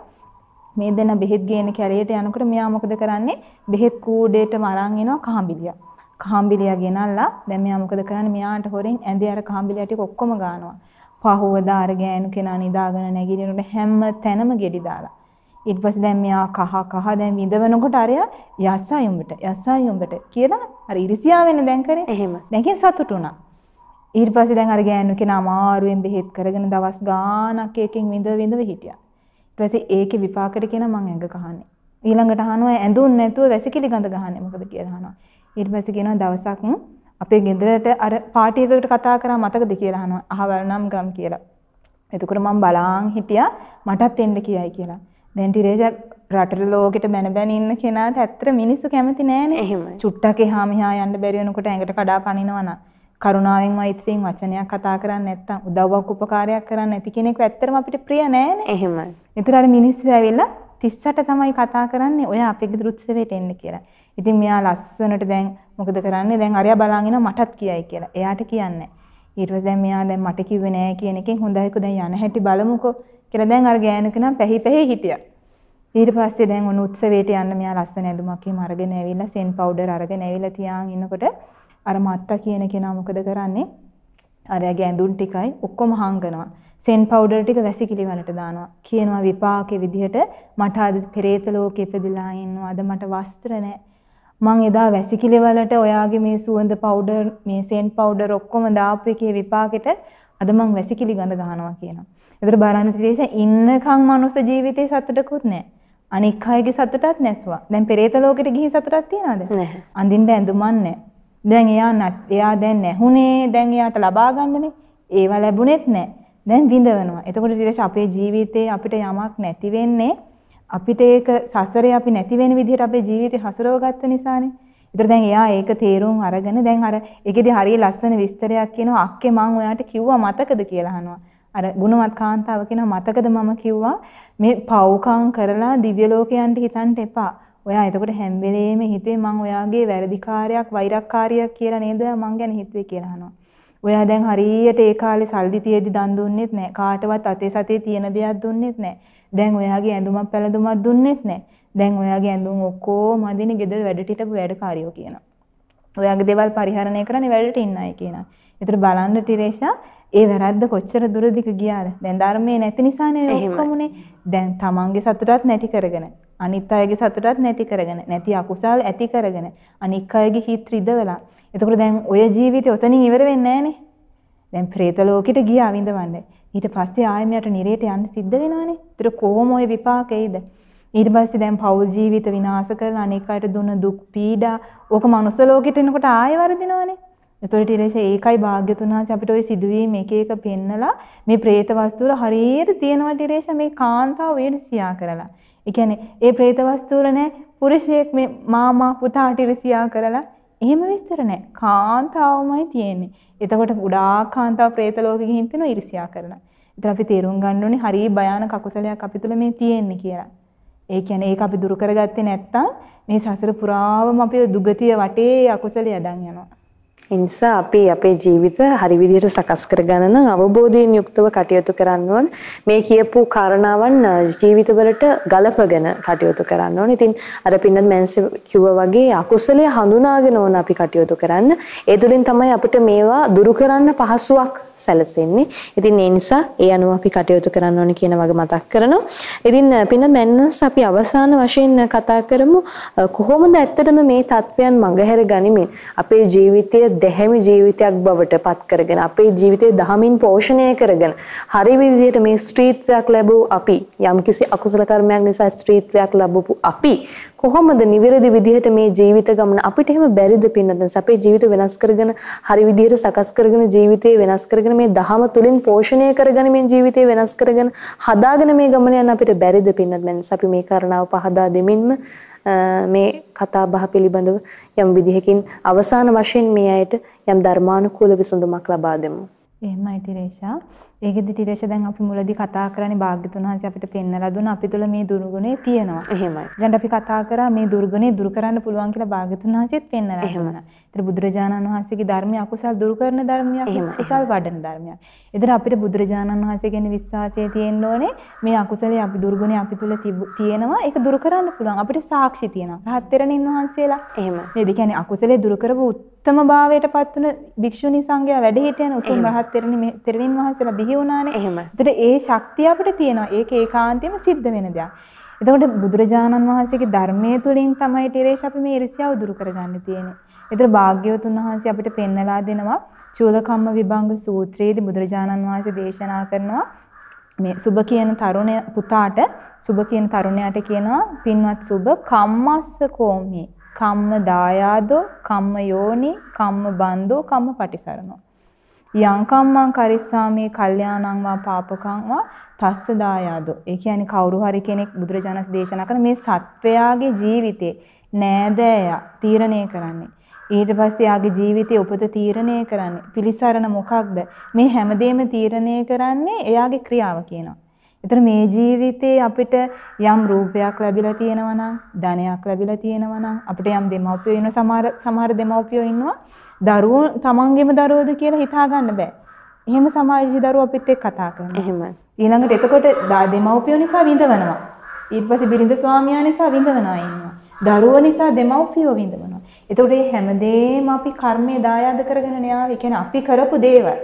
මේ දෙන බෙහෙත් ගේන කැලේට යනකොට මෙයා මොකද කරන්නේ? බෙහෙත් කූඩේටම අරන් එනවා කහඹිලියක්. කහම්බිලියා ගෙනල්ලා දැන් මෙයා මොකද කරන්නේ මෙයාට හොරෙන් ඇඳේ අර කහම්බිලියා ටික ඔක්කොම ගන්නවා. පහුවදා අර ගෑනු කෙනා නිදාගෙන නැගිටිනකොට හැම තැනම ගෙඩි දාලා. ඊට පස්සේ දැන් මෙයා කහ කහ දැන් විඳවනකොට අරයා යස්සයි උඹට යස්සයි උඹට කියලා අර ඉරිසියාවෙන් දැන් කරේ. එහෙම. දැන්කින් සතුටු වුණා. ඊට පස්සේ දැන් අර ගෑනු කෙනා අමාරුවෙන් බෙහෙත් කරගෙන දවස් ගාණක් එකකින් විඳ විඳව හිටියා. ඊට පස්සේ ඒකේ විපාකෙට කියන මං ඇඟ කහන්නේ. ඊළඟට අහනවා ඇඳුන් නැතුව වැසිකිලි ගඳ ගහන්නේ මොකද කියලා අහනවා. ඊට පස්සේ කියනවා දවසක් අපේ ගෙදරට අර පාටි එකකට කතා කරා මතකද කියලා අහනවා. අහවල් නම් ගම් කියලා. එතකොට මම බලාන් හිටියා මටත් එන්න කියයි කියලා. දැන් ටිරේෂා රටට ලෝකෙට බැන බැන ඉන්න කෙනාට ඇත්තට මිනිස්සු කැමති නෑනේ. එහෙමයි. චුට්ටක් එහා මෙහා යන්න බැරි වෙනකොට ඇඟට කඩා පනිනවා නම් කරුණාවෙන් මෛත්‍රියෙන් වචනයක් කතා කරන්නේ නැත්නම් උදව්වක් උපකාරයක් කරන්නේ නැති කෙනෙක් ඇත්තටම අපිට ප්‍රිය නෑනේ. එහෙමයි. ඒතර අර මිනිස්සු ඇවිල්ලා 38 තමයි කතා කරන්නේ ඔය අපේ ගෙදර උත්සවයට එන්න කියලා. ඉතින් මෙයා ලස්සනට දැන් මොකද කරන්නේ? දැන් අරයා බලන් ඉනවා මටත් කියයි කියලා. එයාට කියන්නේ ඊට පස්සේ දැන් මෙයා දැන් මට කිව්වේ නෑ කියන එකෙන් හොඳයිකෝ දැන් යන හැටි බලමුකෝ කියලා දැන් අර ගෑනු කෙනා පැහි පැහි හිටියා. ඊට පස්සේ දැන් ඔන්න උත්සවයට යන්න මෙයා ලස්සන ඇඳුමක් එහෙම අරගෙන ඇවිල්ලා සෙන් පවුඩර් අරගෙන ඇවිල්ලා තියාන් ඉන්නකොට අර මත්තා කියන කෙනා මොකද කරන්නේ? අරයාගේ ඇඳුම් ටිකයි ඔක්කොම හංගනවා. සෙන් පවුඩර් ටික වැසිකිලි වලට දානවා. කියනවා විපාකේ විදිහට මට අද පෙරේත ලෝකෙ ඉපදිලා ඉන්නවා. අද මට වස්ත්‍ර නැහැ. මං එදා වැසිකිලි වලට ඔයාගේ මේ සුවඳ පවුඩර් මේ සෙන්ට් පවුඩර් ඔක්කොම දාපු එකේ විපාකෙට අද මං වැසිකිලි ගඳ ගහනවා කියනවා. ඒතර බලන්න ත්‍රිදේශ ඉන්නකම් මනුස්ස ජීවිතේ සතුටකුත් නැහැ. අනික් අයගේ සතුටත් නැසුවා. දැන් පෙරේත ලෝකෙට ගිහින් සතුටක් තියනවද? නැහැ. අඳින්න ඇඳුමක් නැහැ. දැන් එයා එයා දැන් නැහුනේ දැන් එයාට ලබා ගන්නනේ. ඒව ලැබුණෙත් නැහැ. දැන් විඳවනවා. එතකොට ඊට අපේ ජීවිතේ අපිට යමක් නැති වෙන්නේ අපිට ඒක සසරේ අපි නැති වෙන විදිහට අපේ ජීවිතේ හසුරව ගත්ත නිසානේ. ඒතර දැන් එයා ඒක තේරුම් අරගෙන දැන් අර ඒකෙදි හරිය ලස්සන විස්තරයක් කියනවා අක්කේ මං ඔයාට කිව්වා මතකද කියලා අහනවා. අර ගුණවත් කාන්තාව කියනවා මතකද මම කිව්වා මේ පව්කම් කරලා දිව්‍ය ලෝකයන්ට හිතන්න එපා. ඔයා එතකොට හැම වෙලේම හිතුවේ මං ඔයාගේ වැරදිකාරයක් වෛරක්කාරියක් කියලා නේද මං ගැන හිතුවේ කියලා අහනවා. ඔයා දැන් හරියට ඒ කාලේ සල්ලි තියෙදි දන් දුන්නෙත් නැහැ. කාටවත් අතේ සතේ තියෙන දෙයක් දුන්නෙත් නැහැ. දැන් ඔයාගේ ඇඳුමක් පැළඳුමක් දුන්නෙත් නැහැ. දැන් ඔයාගේ ඇඳුම් ඔක්කොම අදින ගෙදර වැඩට හිටපු වැඩකාරියෝ කියනවා. ඔයාගේ දේවල් පරිහරණය කරන්නේ වැඩට ඉන්න අය කියනවා. ඒතර බලන්න ටිරේෂා ඒ වැරද්ද කොච්චර දුරදිග ගියාද? දැන් ධර්මයේ නැති නිසානේ ඔක්කොමනේ. දැන් තමන්ගේ සතුටත් නැති කරගෙන, අනිත් අයගේ සතුටත් නැති කරගෙන, නැති අකුසල් ඇති කරගෙන, අනික් අයගේ හිත රිදවලා. එතකොට දැන් ඔය ජීවිතේ ඔතනින් ඉවර වෙන්නේ නැහනේ. දැන් പ്രേත ලෝකෙට ගියා විඳවන්නේ. ඊට පස්සේ ආයමයට නිරේට යන්න සිද්ධ වෙනවනේ. ඒතර කොහොම ওই විපාකෙයිද? ඊට පස්සේ දැන් පෞල් ජීවිත විනාශ කරලා අනෙක් අයට දුන දුක් පීඩා ඕක මනුස්ස ලෝකෙට එනකොට ආයෙ වර්ධිනවනේ. එතකොට ඊට ඒකයි භාග්‍යතුන් වහන්සේ අපිට ওই සිදුවීම් එක එක පෙන්නලා මේ പ്രേත වස්තු වල හරියට තියෙනවා ඊට මේ කාන්තාව ඊර්ෂියා කරලා. ඒ කියන්නේ ඒ പ്രേත වස්තු වල නෑ පුරුෂයෙක් මේ මාමා පුතාට ඊර්ෂියා කරලා එහෙම විස්තර නෑ. කාන්තාවමයි තියෙන්නේ. එතකොට ගොඩාක් කාන්තාව പ്രേත ලෝකෙ ගිහින් තිනවා ඊර්ෂියා කරලා. ඉතින් අපි තේරුම් ගන්න ඕනේ හරිය භයානක අකුසලයක් අපි තුල මේ තියෙන්නේ කියලා. ඒ කියන්නේ ඒක අපි දුරු කරගත්තේ නැත්තම් මේ සසර පුරාවම අපි දුගතිය වටේ අකුසලය යදන් යනවා. ඒ නිසා අපි අපේ ජීවිත හරි විදිහට සකස් කරගන්න නම් අවබෝධයෙන් යුක්තව කටයුතු කරන්න ඕන. මේ කියපු කාරණාවන් ජීවිතවලට ගලපගෙන කටයුතු කරන්න ඕන. ඉතින් අර පින්නත් මෑන්ස් කිව්වා වගේ අකුසලයේ හඳුනාගෙන ඕන අපි කටයුතු කරන්න. ඒ තුලින් තමයි අපිට මේවා දුරු කරන්න පහසුවක් සැලසෙන්නේ. ඉතින් ඒ නිසා ඒ අනුව අපි කටයුතු කරන්න ඕන කියන වගේ මතක් කරනවා. ඉතින් පින්නත් මෑන්ස් අපි අවසාන වශයෙන් කතා කරමු කොහොමද ඇත්තටම මේ தත්වයන් මඟහැර ගනිමින් අපේ ජීවිතය දැහැමි ජීවිතයක් බවට පත් කරගෙන අපේ ජීවිතේ දහමින් පෝෂණය කරගෙන හරි විදිහට මේ ස්ත්‍රීත්වයක් ලැබූ අපි යම්කිසි අකුසල කර්මයක් නිසා ස්ත්‍රීත්වයක් ලැබපු අපි කොහොමද නිවැරදි විදිහට මේ ජීවිත ගමන අපිට එහෙම බැරිද පින්නතස් අපේ ජීවිත වෙනස් කරගෙන හරි විදිහට සකස් කරගෙන ජීවිතේ වෙනස් කරගෙන මේ දහම තුලින් පෝෂණය කරගෙන මේ ජීවිතේ වෙනස් කරගෙන හදාගෙන මේ ගමන යන අපිට බැරිද පින්නත් මෙන්ස අපි මේ කරණාව පහදා දෙමින්ම මේ කතා බහ පිළිබඳව යම් විදිහකින් අවසාන වශයෙන් මේ අයට යම් ධර්මානුකූල විසඳුමක් ලබා දෙමු. එහෙමයි තිරේෂා. ඒකෙදි තිරේෂ දැන් අපි මුලදී කතා කරන්නේ භාග්‍යතුන් වහන්සේ අපිට පෙන්වලා දුන්න අපි තුල මේ දුර්ගුණේ තියෙනවා. එහෙමයි. දැන් අපි කතා කරා මේ දුර්ගුණේ දුරු කරන්න පුළුවන් කියලා භාග්‍යතුන් වහන්සේත් පෙන්වලා දුන්නා. ඒතර බුදුරජාණන් වහන්සේගේ ධර්මය අකුසල් දුරු කරන ධර්මයක්, කුසල් වඩන ධර්මයක්. ඒතර අපිට බුදුරජාණන් වහන්සේ ගැන විශ්වාසය තියෙන්න ඕනේ මේ අකුසලයේ අපි දුර්ගුණේ අපි තුල තියෙනවා. ඒක දුරු කරන්න පුළුවන්. අපිට සාක්ෂි තියෙනවා. රහත් තෙරණින් වහන්සේලා. එහෙම. මේ කියන්නේ අකුසලයේ දුරු කරපු උත්තම භාවයට පත් වුණ භික්ෂුණී සංඝයා වැඩ හිටියන උතුම් රහත් තෙරණි තෙරණින් වහන්සේලා බිහි වුණානේ. එහෙම. ඒතර ඒ ශක්තිය අපිට තියෙනවා. ඒක ඒකාන්තයෙන්ම සිද්ධ වෙන දෙයක්. එතකොට බුදුරජාණන් වහන්සේගේ ධර්මයේ තුලින් තමයි ටිරේෂ අපි මේ ඉරිසියාව දුරු කරගන්න තියෙන්නේ. ඒතර භාග්‍යවතුන් වහන්සේ අපිට පෙන්නලා දෙනවා චූලකම්ම විභංග සූත්‍රයේදී බුදුරජාණන් වහන්සේ දේශනා කරනවා මේ සුබ කියන තරුණ පුතාට සුබ කියන තරුණයාට කියනවා පින්වත් සුබ කම්මස්ස කෝමි කම්ම දායාදෝ කම්ම යෝනි කම්ම බන්දෝ කම්ම පටිසරණෝ. යං කම්මං කරිස්සාමේ කල්යාණං වා පාපකං වා තස්ස දායාදෝ. ඒ කියන්නේ කවුරු හරි කෙනෙක් බුදුරජාණන් දේශනා කරන මේ සත්වයාගේ ජීවිතේ නෑදෑයා තීරණය කරන්නේ. ඊට පස්සේ යාගේ ජීවිතයේ උපත තීරණය කරන්නේ පිලිසරණ මොකක්ද මේ හැමදේම තීරණය කරන්නේ එයාගේ ක්‍රියාව කියනවා. ඒතර මේ ජීවිතේ අපිට යම් රූපයක් ලැබිලා තියෙනවා නම් ධනයක් ලැබිලා තියෙනවා නම් අපිට යම් දෙමව්පියෝ ඉන්න සමහර සමහර දෙමව්පියෝ ඉන්නවා දරුවෝ තමන්ගේම දරුවෝද කියලා හිතා ගන්න බෑ. එහෙම සමාජයේ දරුවෝ අපිත් එක්ක කතා කරනවා. එහෙම. ඊළඟට එතකොට දෙමව්පියෝ නිසා විඳවනවා. ඊට පස්සේ බිරිඳ ස්වාමියා නිසා විඳවනවා ඉන්නවා. දරුවෝ නිසා දෙමව්පියෝ විඳවනවා. එතකොට මේ හැමදේම අපි කර්මයේ දායාද කරගෙන න්යාව. කියන්නේ අපි කරපු දේවල්.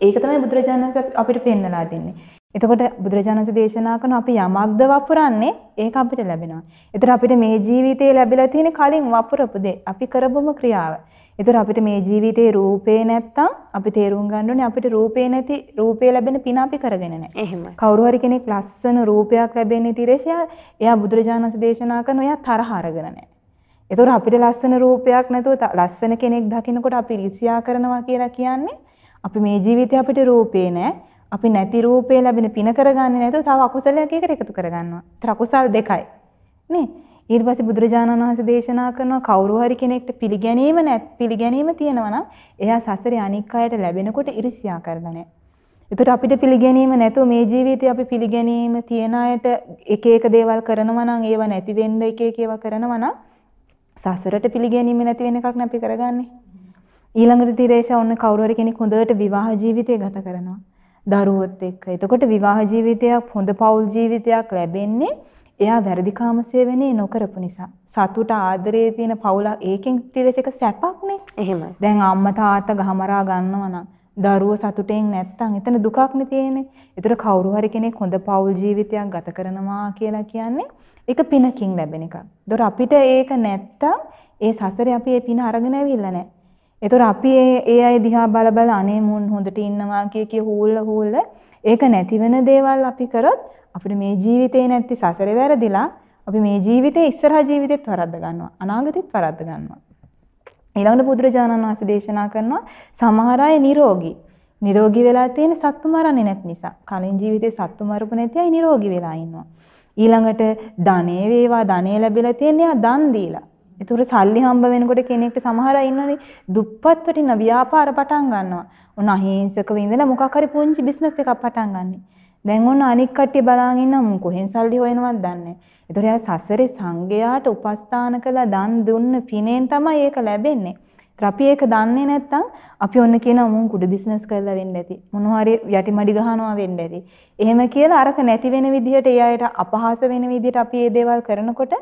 ඒක තමයි බුදුරජාණන් අපිට පෙන්නලා දෙන්නේ. එතකොට බුදුරජාණන්සේ දේශනා කරන අපි යමක්ද වපුරන්නේ ඒක අපිට ලැබෙනවා. ඒතර අපිට මේ ජීවිතේ ලැබිලා තියෙන කලින් වපුරපු දේ අපි කරපුම ක්‍රියාව. ඒතර අපිට මේ ජීවිතේ රූපේ නැත්තම් අපි තේරුම් ගන්න ඕනේ අපිට රූපේ නැති රූපේ ලැබෙන පින අපි කරගෙන නැහැ. එහෙමයි. කවුරු හරි කෙනෙක් ලස්සන රූපයක් ලැබෙන්නේ තිරේෂයා එයා බුදුරජාණන්සේ දේශනා කරන එයා තරහ අරගෙන නැහැ. ඒතර අපිට ලස්සන රූපයක් නැතුව ලස්සන කෙනෙක් දකිනකොට අපි රිසියා කරනවා කියලා කියන්නේ අපි මේ ජීවිතේ අපිට රූපේ නැහැ. අපි නැති රූපේ ලැබෙන පින කරගන්නේ නැතුව තව අකුසලයක් එකට එකතු කරගන්නවා. ඒතර අකුසල් දෙකයි. නේ? ඊට පස්සේ බුදුරජාණන් වහන්සේ දේශනා කරනවා කවුරු හරි කෙනෙක්ට පිළිගැනීම නැත් පිළිගැනීම තියෙනවා නම් එයා සසරේ අනික් අයට ලැබෙනකොට ඉරිසියා කරලා නැහැ. ඒතර අපිට පිළිගැනීම නැතුව මේ ජීවිතේ අපි පිළිගැනීම තියන අයට එක එක දේවල් කරනවා නම් ඒවා නැති වෙන්න එක එක ඒවා කරනවා නම් සසරට පිළිගැනීම නැති වෙන එකක් අපි කරගන්නේ. ඊළඟට තිරේෂා ඔන්න කවුරු හරි කෙනෙක් හොඳට විවාහ ජීවිතය ගත කරනවා. දරුවොත් එක්ක. එතකොට විවාහ ජීවිතයක් හොඳ පෞල් ජීවිතයක් ලැබෙන්නේ එයා වැරදි කාමසේවනේ නොකරපු නිසා. සතුට ආදරේ තියෙන පවුලක් ඒකෙන් තිරචක සැපක්නේ. එහෙමයි. දැන් අම්මා තාත්තා ගහමරා ගන්නවා නම් දරුවෝ සතුටෙන් නැත්තම් එතන දුකක්නේ තියෙන්නේ. ඒතර කවුරු හරි කෙනෙක් හොඳ පෞල් ජීවිතයක් ගත කරනවා කියලා කියන්නේ ඒක පිනකින් ලැබෙන එකක්. ඒතර අපිට ඒක නැත්තම් ඒ සසරේ අපි ඒ පින අරගෙන ඇවිල්ලා නැහැ. ඒතර අපි ඒ අය දිහා බල බල අනේ මුන් හොඳට ඉන්නවා කිය කිය හූල්ල හූල්ල ඒක නැති වෙන දේවල් අපි කරොත් අපිට මේ ජීවිතේ නැති සසරේ වැරදිලා අපි මේ ජීවිතේ ඉස්සරහා ජීවිතෙත් වරද්ද ගන්නවා අනාගතෙත් වරද්ද ගන්නවා ඊළඟට බුදුරජාණන් වහන්සේ දේශනා කරනවා සමහර අය නිරෝගී නිරෝගී වෙලා තියෙන සත්තු මරන්නේ නැති නිසා කලින් ජීවිතේ සත්තු මරපු නැති අය නිරෝගී වෙලා ඉන්නවා ඊළඟට ධනෙ වේවා ධනෙ ලැබිලා තියෙන යා දන් දීලා ඒතර සල්ලි හම්බ වෙනකොට කෙනෙක්ට සමහර අය ඉන්නනේ දුප්පත් වටින ව්‍යාපාර පටන් ගන්නවා. උන් අහිංසකව ඉඳලා මොකක් හරි පුංචි බිස්නස් එකක් පටන් ගන්නනේ. දැන් ඔන්න අනික් කට්ටිය බලාගෙන ඉන්නවා මුන් කොහෙන් සල්ලි හොයනවද දන්නේ. ඒතර යා සසරේ සංගයාට උපස්ථාන කළා දන් දුන්න පිනෙන් තමයි ඒක ලැබෙන්නේ. ඒතර අපි ඒක දන්නේ නැත්නම් අපි ඔන්න කියනවා මුන් කුඩ බිස්නස් කරලා වෙන්න ඇති. මොනවා හරි යටිමඩි ගහනවා වෙන්න ඇති. එහෙම කියලා අරක නැති වෙන විදිහට ඒ අයට අපහාස වෙන විදිහට අපි මේ දේවල් කරනකොට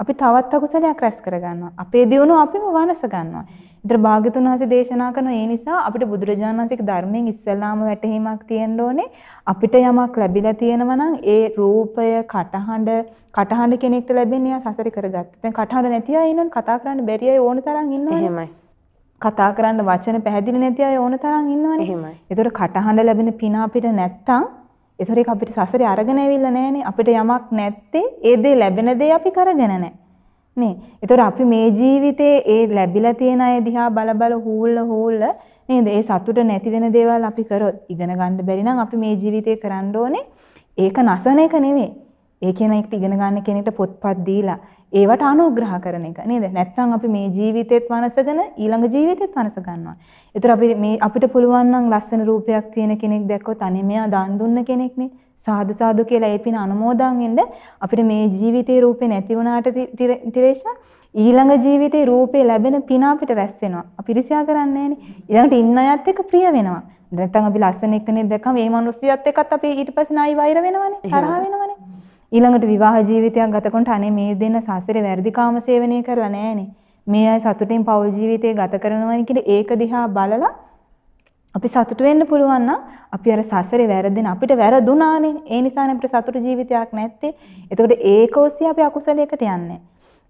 අපි තවත් අකුසලයක් රැස් කරගන්නවා. අපේ දියුණුව අපිම වනස ගන්නවා. ඒතර භාග්‍යතුන් වහන්සේ දේශනා කරන ඒ නිසා අපිට බුදුරජාණන් වහන්සේගේ ධර්මයෙන් ඉස්සල්ලාම වැටහීමක් තියෙන්න ඕනේ. අපිට යමක් ලැබිලා තියෙනවා නම් ඒ රූපය, කටහඬ, කටහඬ කෙනෙක්ට ලැබෙන්නේ යා සසරි කරගත්තා. දැන් කටහඬ නැති අය ඉන්නවනේ කතා කරන්න බැරි අය ඕන තරම් ඉන්නවනේ. එහෙමයි. කතා කරන්න වචන පැහැදිලි නැති අය ඕන තරම් ඉන්නවනේ. එහෙමයි. ඒතර කටහඬ ලැබෙන පින අපිට නැත්තම් ඒතර ඒක අපිට සසරේ අරගෙන ඇවිල්ලා නැහනේ. අපිට යමක් නැත්තේ ඒ දේ ලැබෙන දේ අපි කරගෙන නැහැ. නේ. ඒතර අපි මේ ජීවිතේ ඒ ලැබිලා තියෙන අය දිහා බල බල හූල්ල හූල්ල නේද? ඒ සතුට නැති වෙන දේවල් අපි කරොත් ඉගෙන ගන්න බැරි නම් අපි මේ ජීවිතේ කරන්න ඕනේ ඒක නසන එක නෙවෙයි. ඒ කියන එකට ඉගෙන ගන්න කෙනෙක්ට පොත්පත් දීලා ඒවට අනුග්‍රහ කරන එක නේද? නැත්නම් අපි මේ ජීවිතෙත් වනසගෙන ඊළඟ ජීවිතෙත් වනස ගන්නවා. ඒතර අපි මේ අපිට පුළුවන් නම් ලස්සන රූපයක් තියෙන කෙනෙක් දැක්කොත් අනේ මෙයා දන් දුන්න කෙනෙක්නේ. සාදු සාදු කියලා ඒ පින අනුමෝදන් වෙන්න අපිට මේ ජීවිතේ රූපේ නැති වුණාට තිරේෂා ඊළඟ ජීවිතේ රූපේ ලැබෙන පින අපිට රැස් වෙනවා. අපි ඉරිසියා කරන්නේ නැහනේ. ඊළඟට ඉන්න අයත් එක්ක ප්‍රිය වෙනවා. නැත්නම් අපි ලස්සන එක්කෙනෙක් දැක්කම මේ මිනිස්සියත් එක්කත් අපි ඊට පස්සේ නායි වෛර වෙනවනේ. තරහ වෙනවනේ. ඊළඟට විවාහ ජීවිතයක් ගත කරනට අනේ මේ දෙන්න සසරේ වැරදි කාම සේවනය කරලා නැහනේ. මේ අය සතුටින් පෞල් ජීවිතය ගත කරනවා කියන ඒක දිහා බලලා අපි සතුට වෙන්න පුළුවන් නම් අපි අර සසරේ වැරදෙන අපිට වැරදුනානේ. ඒ නිසානේ අපිට සතුට ජීවිතයක් නැත්තේ. එතකොට ඒක ඔස්සේ අපි අකුසලයකට යන්නේ.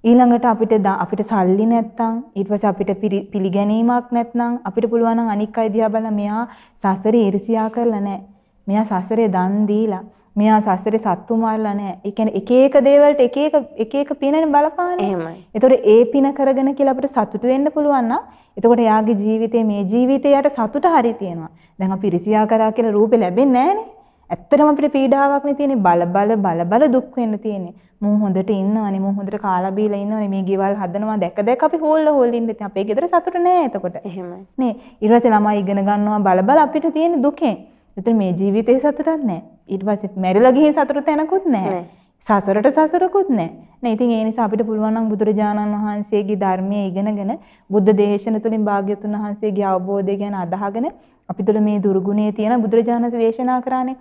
ඊළඟට අපිට අපිට සල්ලි නැත්නම් ඊට පස්සේ අපිට පිළිගැනීමක් නැත්නම් අපිට පුළුවන් නම් අනික් අය දිහා බලලා මෙයා සසරේ ඉරිසියා කරලා නැහැ. මෙයා සසරේ දන් දීලා මෙයා සසරේ සත්තු මාරලා නැහැ. ඒ කියන්නේ එක එක දේවල්ට එක එක එක එක පිනනේ බලපාන්නේ. එහෙමයි. ඒතකොට ඒ පින කරගෙන කියලා අපිට සතුටු වෙන්න පුළුවන් නම් එතකොට එයාගේ ජීවිතේ මේ ජීවිතේ යට සතුට හරි තියෙනවා. දැන් අපි රිසියා කරා කියලා රූපේ ලැබෙන්නේ නැහනේ. ඇත්තටම අපිට පීඩාවක් නේ තියෙන්නේ බල බල බල බල දුක් වෙන්න තියෙන්නේ. මුන් හොඳට ඉන්නවනේ මුන් හොඳට කාලා බීලා ඉන්නවනේ මේ ගෙවල් හදනවා දැක දැක අපි හොල්ල හොල්ල ඉන්න ඉතින් අපේ ගෙදර සතුට නෑ එතකොට. එහෙමයි. නේ ඊට පස්සේ ළමයි ඉගෙන ගන්නවා බල බල අපිට තියෙන දුකෙන්. එතන මේ ජීවිතේ සතුටක් නෑ. ඊට පස්සේ මැරිලා ගිහින් සතුට තැනකුත් නැහැ. සසරට සසරකුත් නැහැ. නේ ඉතින් ඒ නිසා අපිට පුළුවන් නම් බුදුරජාණන් වහන්සේගේ ධර්මයේ ඉගෙනගෙන බුද්ධ දේශන තුලින් භාග්‍යතුන් වහන්සේගේ අවබෝධය ගැන අදහගෙන අපි තුළ මේ දුර්ගුණයේ තියෙන බුදුරජාණන් දේශනා කරානේ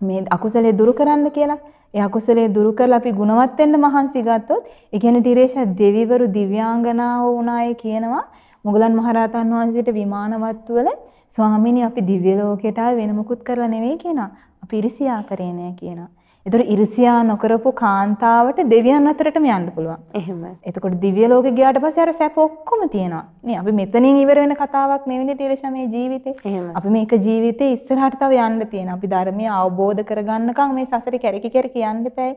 මේ අකුසලයේ දුරු කරන්න කියලා. ඒ අකුසලයේ දුරු කරලා අපි ගුණවත් වෙන්න මහන්සි ගත්තොත් ඒ කියන්නේ තිරේෂ දෙවිවරු දිව්‍යාංගනාව වුණාය කියනවා මුගලන් මහරහතන් වහන්සේට විමානවත් වල ස්වාමීනි අපි දිව්‍ය ලෝකයට වෙන මොකුත් කරලා නෙවෙයි කියනවා. අපි ඉරිසියා කරේ නෑ කියනවා. ඒතර ඉරිසියා නොකරපු කාන්තාවට දෙවියන් අතරටම යන්න පුළුවන්. එහෙමයි. එතකොට දිව්‍ය ලෝකෙ ගියාට පස්සේ අර සැප ඔක්කොම තියෙනවා. නේ අපි මෙතනින් ඉවර වෙන කතාවක් නෙවෙයි ටිරෂා මේ ජීවිතේ. අපි මේක ජීවිතේ ඉස්සරහට තව යන්න තියෙනවා. අපි ධර්මය අවබෝධ කරගන්නකම් මේ සසරේ කැරකි කැරකි යන්න එපායි.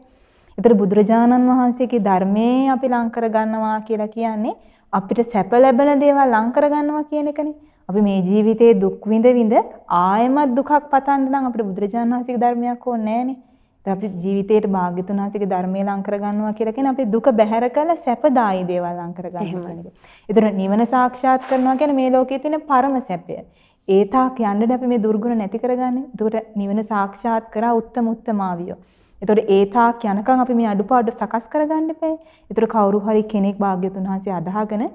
ඒතර බුදුරජාණන් වහන්සේගේ ධර්මයේ අපි ලං කරගන්නවා කියලා කියන්නේ අපිට සැප ලැබෙන දේවල් ලං කරගන්නවා කියන එකනේ. අපි මේ ජීවිතේ දුක් විඳ විඳ ආයෙමත් දුකක් පතන්න නම් අපිට බුදුරජාණන් වහන්සේගේ ධර්මයක් ඕනේ නැහනේ. අපි ජීවිතේට භාග්‍යතුන් වහන්සේගේ ධර්මය ලං කරගන්නවා කියලා කියන්නේ අපි දුක බැහැර කළ සැපදායි දේවල් ලං කරගන්නවා කියන එක. ඒතර නිවන සාක්ෂාත් කරනවා කියන්නේ මේ ලෝකයේ තියෙන පරම සැපය. ඒ තාක් යන්නද අපි මේ දුර්ගුණ නැති කරගන්නේ. එතකොට නිවන සාක්ෂාත් කරා උත්තම උත්තමාවියෝ. එතකොට ඒ තාක් යනකම් අපි මේ අඩුපාඩු සකස් කරගන්න එපා. එතකොට කවුරු හරි කෙනෙක් භාග්‍යතුන් වහන්සේ අදහගෙන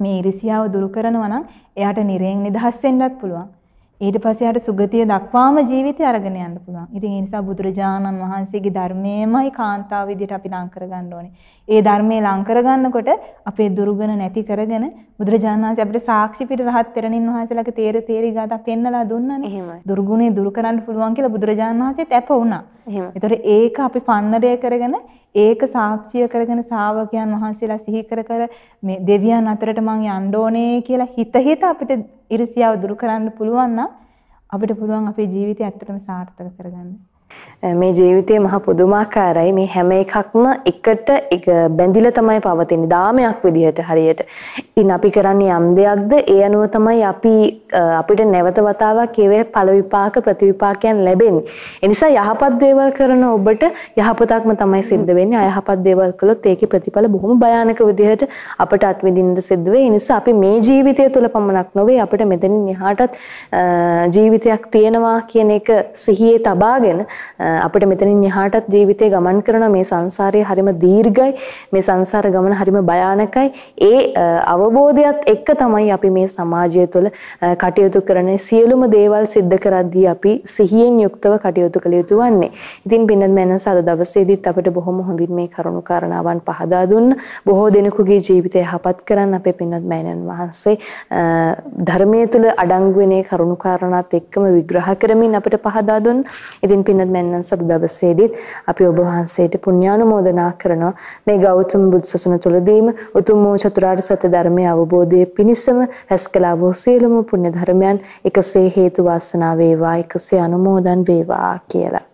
මේ ඉරිසියාව දුරු කරනවා නම් එයාට නිරයෙන් නිදහස් වෙන්නත් පුළුවන්. ඊට පස්සේ යාට සුගතිය දක්වාම ජීවිතය අරගෙන යන්න පුළුවන්. ඉතින් ඒ නිසා බුදුරජාණන් වහන්සේගේ ධර්මයමයි කාන්තාව විදිහට අපි ලං කරගන්න ඕනේ. ඒ ධර්මයේ ලං කරගන්නකොට අපේ දුරුගුණ නැති කරගෙන බුදුරජාණන් වහන්සේ අපිට සාක්ෂි පිට රහත් තෙරණින් වහන්සේලාගේ තේර තේරි ගාතා පෙන්නලා දුන්නානේ. එහෙමයි. දුර්ගුණේ දුරු කරන්න පුළුවන් කියලා බුදුරජාණන් වහන්සේත් අප වුණා. එහෙමයි. ඒතකොට ඒක අපි පන්නරය කරගෙන ඒක සාක්ෂිය කරගෙන ශාවකයන් වහන්සේලා සිහි කර කර මේ දෙවියන් අතරට මං යන්න ඕනේ කියලා හිත හිත අපිට ඉරිසියාව දුරු කරන්න පුළුවන් නම් අපිට පුළුවන් අපේ ජීවිතය ඇත්තටම සාර්ථක කරගන්න. මේ ජීවිතයේ මහ පුදුමාකාරයි මේ හැම එකක්ම එකට එක බැඳිලා තමයි පවතින්නේ දාමයක් විදිහට හරියට. ඉතින් අපි කරන්නේ යම් දෙයක්ද ඒ අනුව තමයි අපි අපිට නැවත වතාවක් ඒවේ ඵල විපාක ප්‍රතිවිපාකයන් ලැබෙන්නේ. ඒ නිසා යහපත් දේවල් කරන ඔබට යහපතක්ම තමයි සිද්ධ වෙන්නේ. අයහපත් දේවල් කළොත් ඒකේ ප්‍රතිඵල බොහොම භයානක විදිහට අපට අත්විඳින්න සිද්ධ වෙයි. ඒ නිසා අපි මේ ජීවිතය තුළ පමණක් නොවේ අපිට මෙතනින් එහාටත් ජීවිතයක් තියෙනවා කියන එක සිහියේ තබාගෙන අපිට මෙතනින් එහාටත් ජීවිතේ ගමන් කරන මේ සංසාරයේ හරිම දීර්ඝයි මේ සංසාර ගමන හරිම භයානකයි ඒ අවබෝධයත් එක්ක තමයි අපි මේ සමාජය තුළ කටයුතු කරන සියලුම දේවල් සිද්ධ කරද්දී අපි සිහියෙන් යුක්තව කටයුතු කළ යුතු වන්නේ. ඉතින් පින්නත් මනස අද දවසේදීත් අපිට බොහොම හොඳින් මේ කරුණු කාරණාවන් පහදා දුන්න. බොහෝ දෙනෙකුගේ ජීවිතය යහපත් කරන්න අපේ පින්නත් මෑණන් වහන්සේ ධර්මයේ තුල අඩංගු වෙන කරුණු කාරණාත් එක්කම විග්‍රහ කරමින් අපිට පහදා දුන්න. ඉතින් පින්නත් මෑණන් සතු දවසේදීත් අපි ඔබ වහන්සේට පුණ්‍යානුමෝදනා කරනවා මේ ගෞතම බුදුසසුන තුලදීම උතුම් වූ චතුරාර්ය සත්‍ය ධර්මයේ අවබෝධයේ පිණිසම රැස් කළා වූ සියලුම පුණ්‍ය ධර්මයන් එකසේ හේතු වාසනා වේවා එකසේ අනුමෝදන් වේවා කියලා.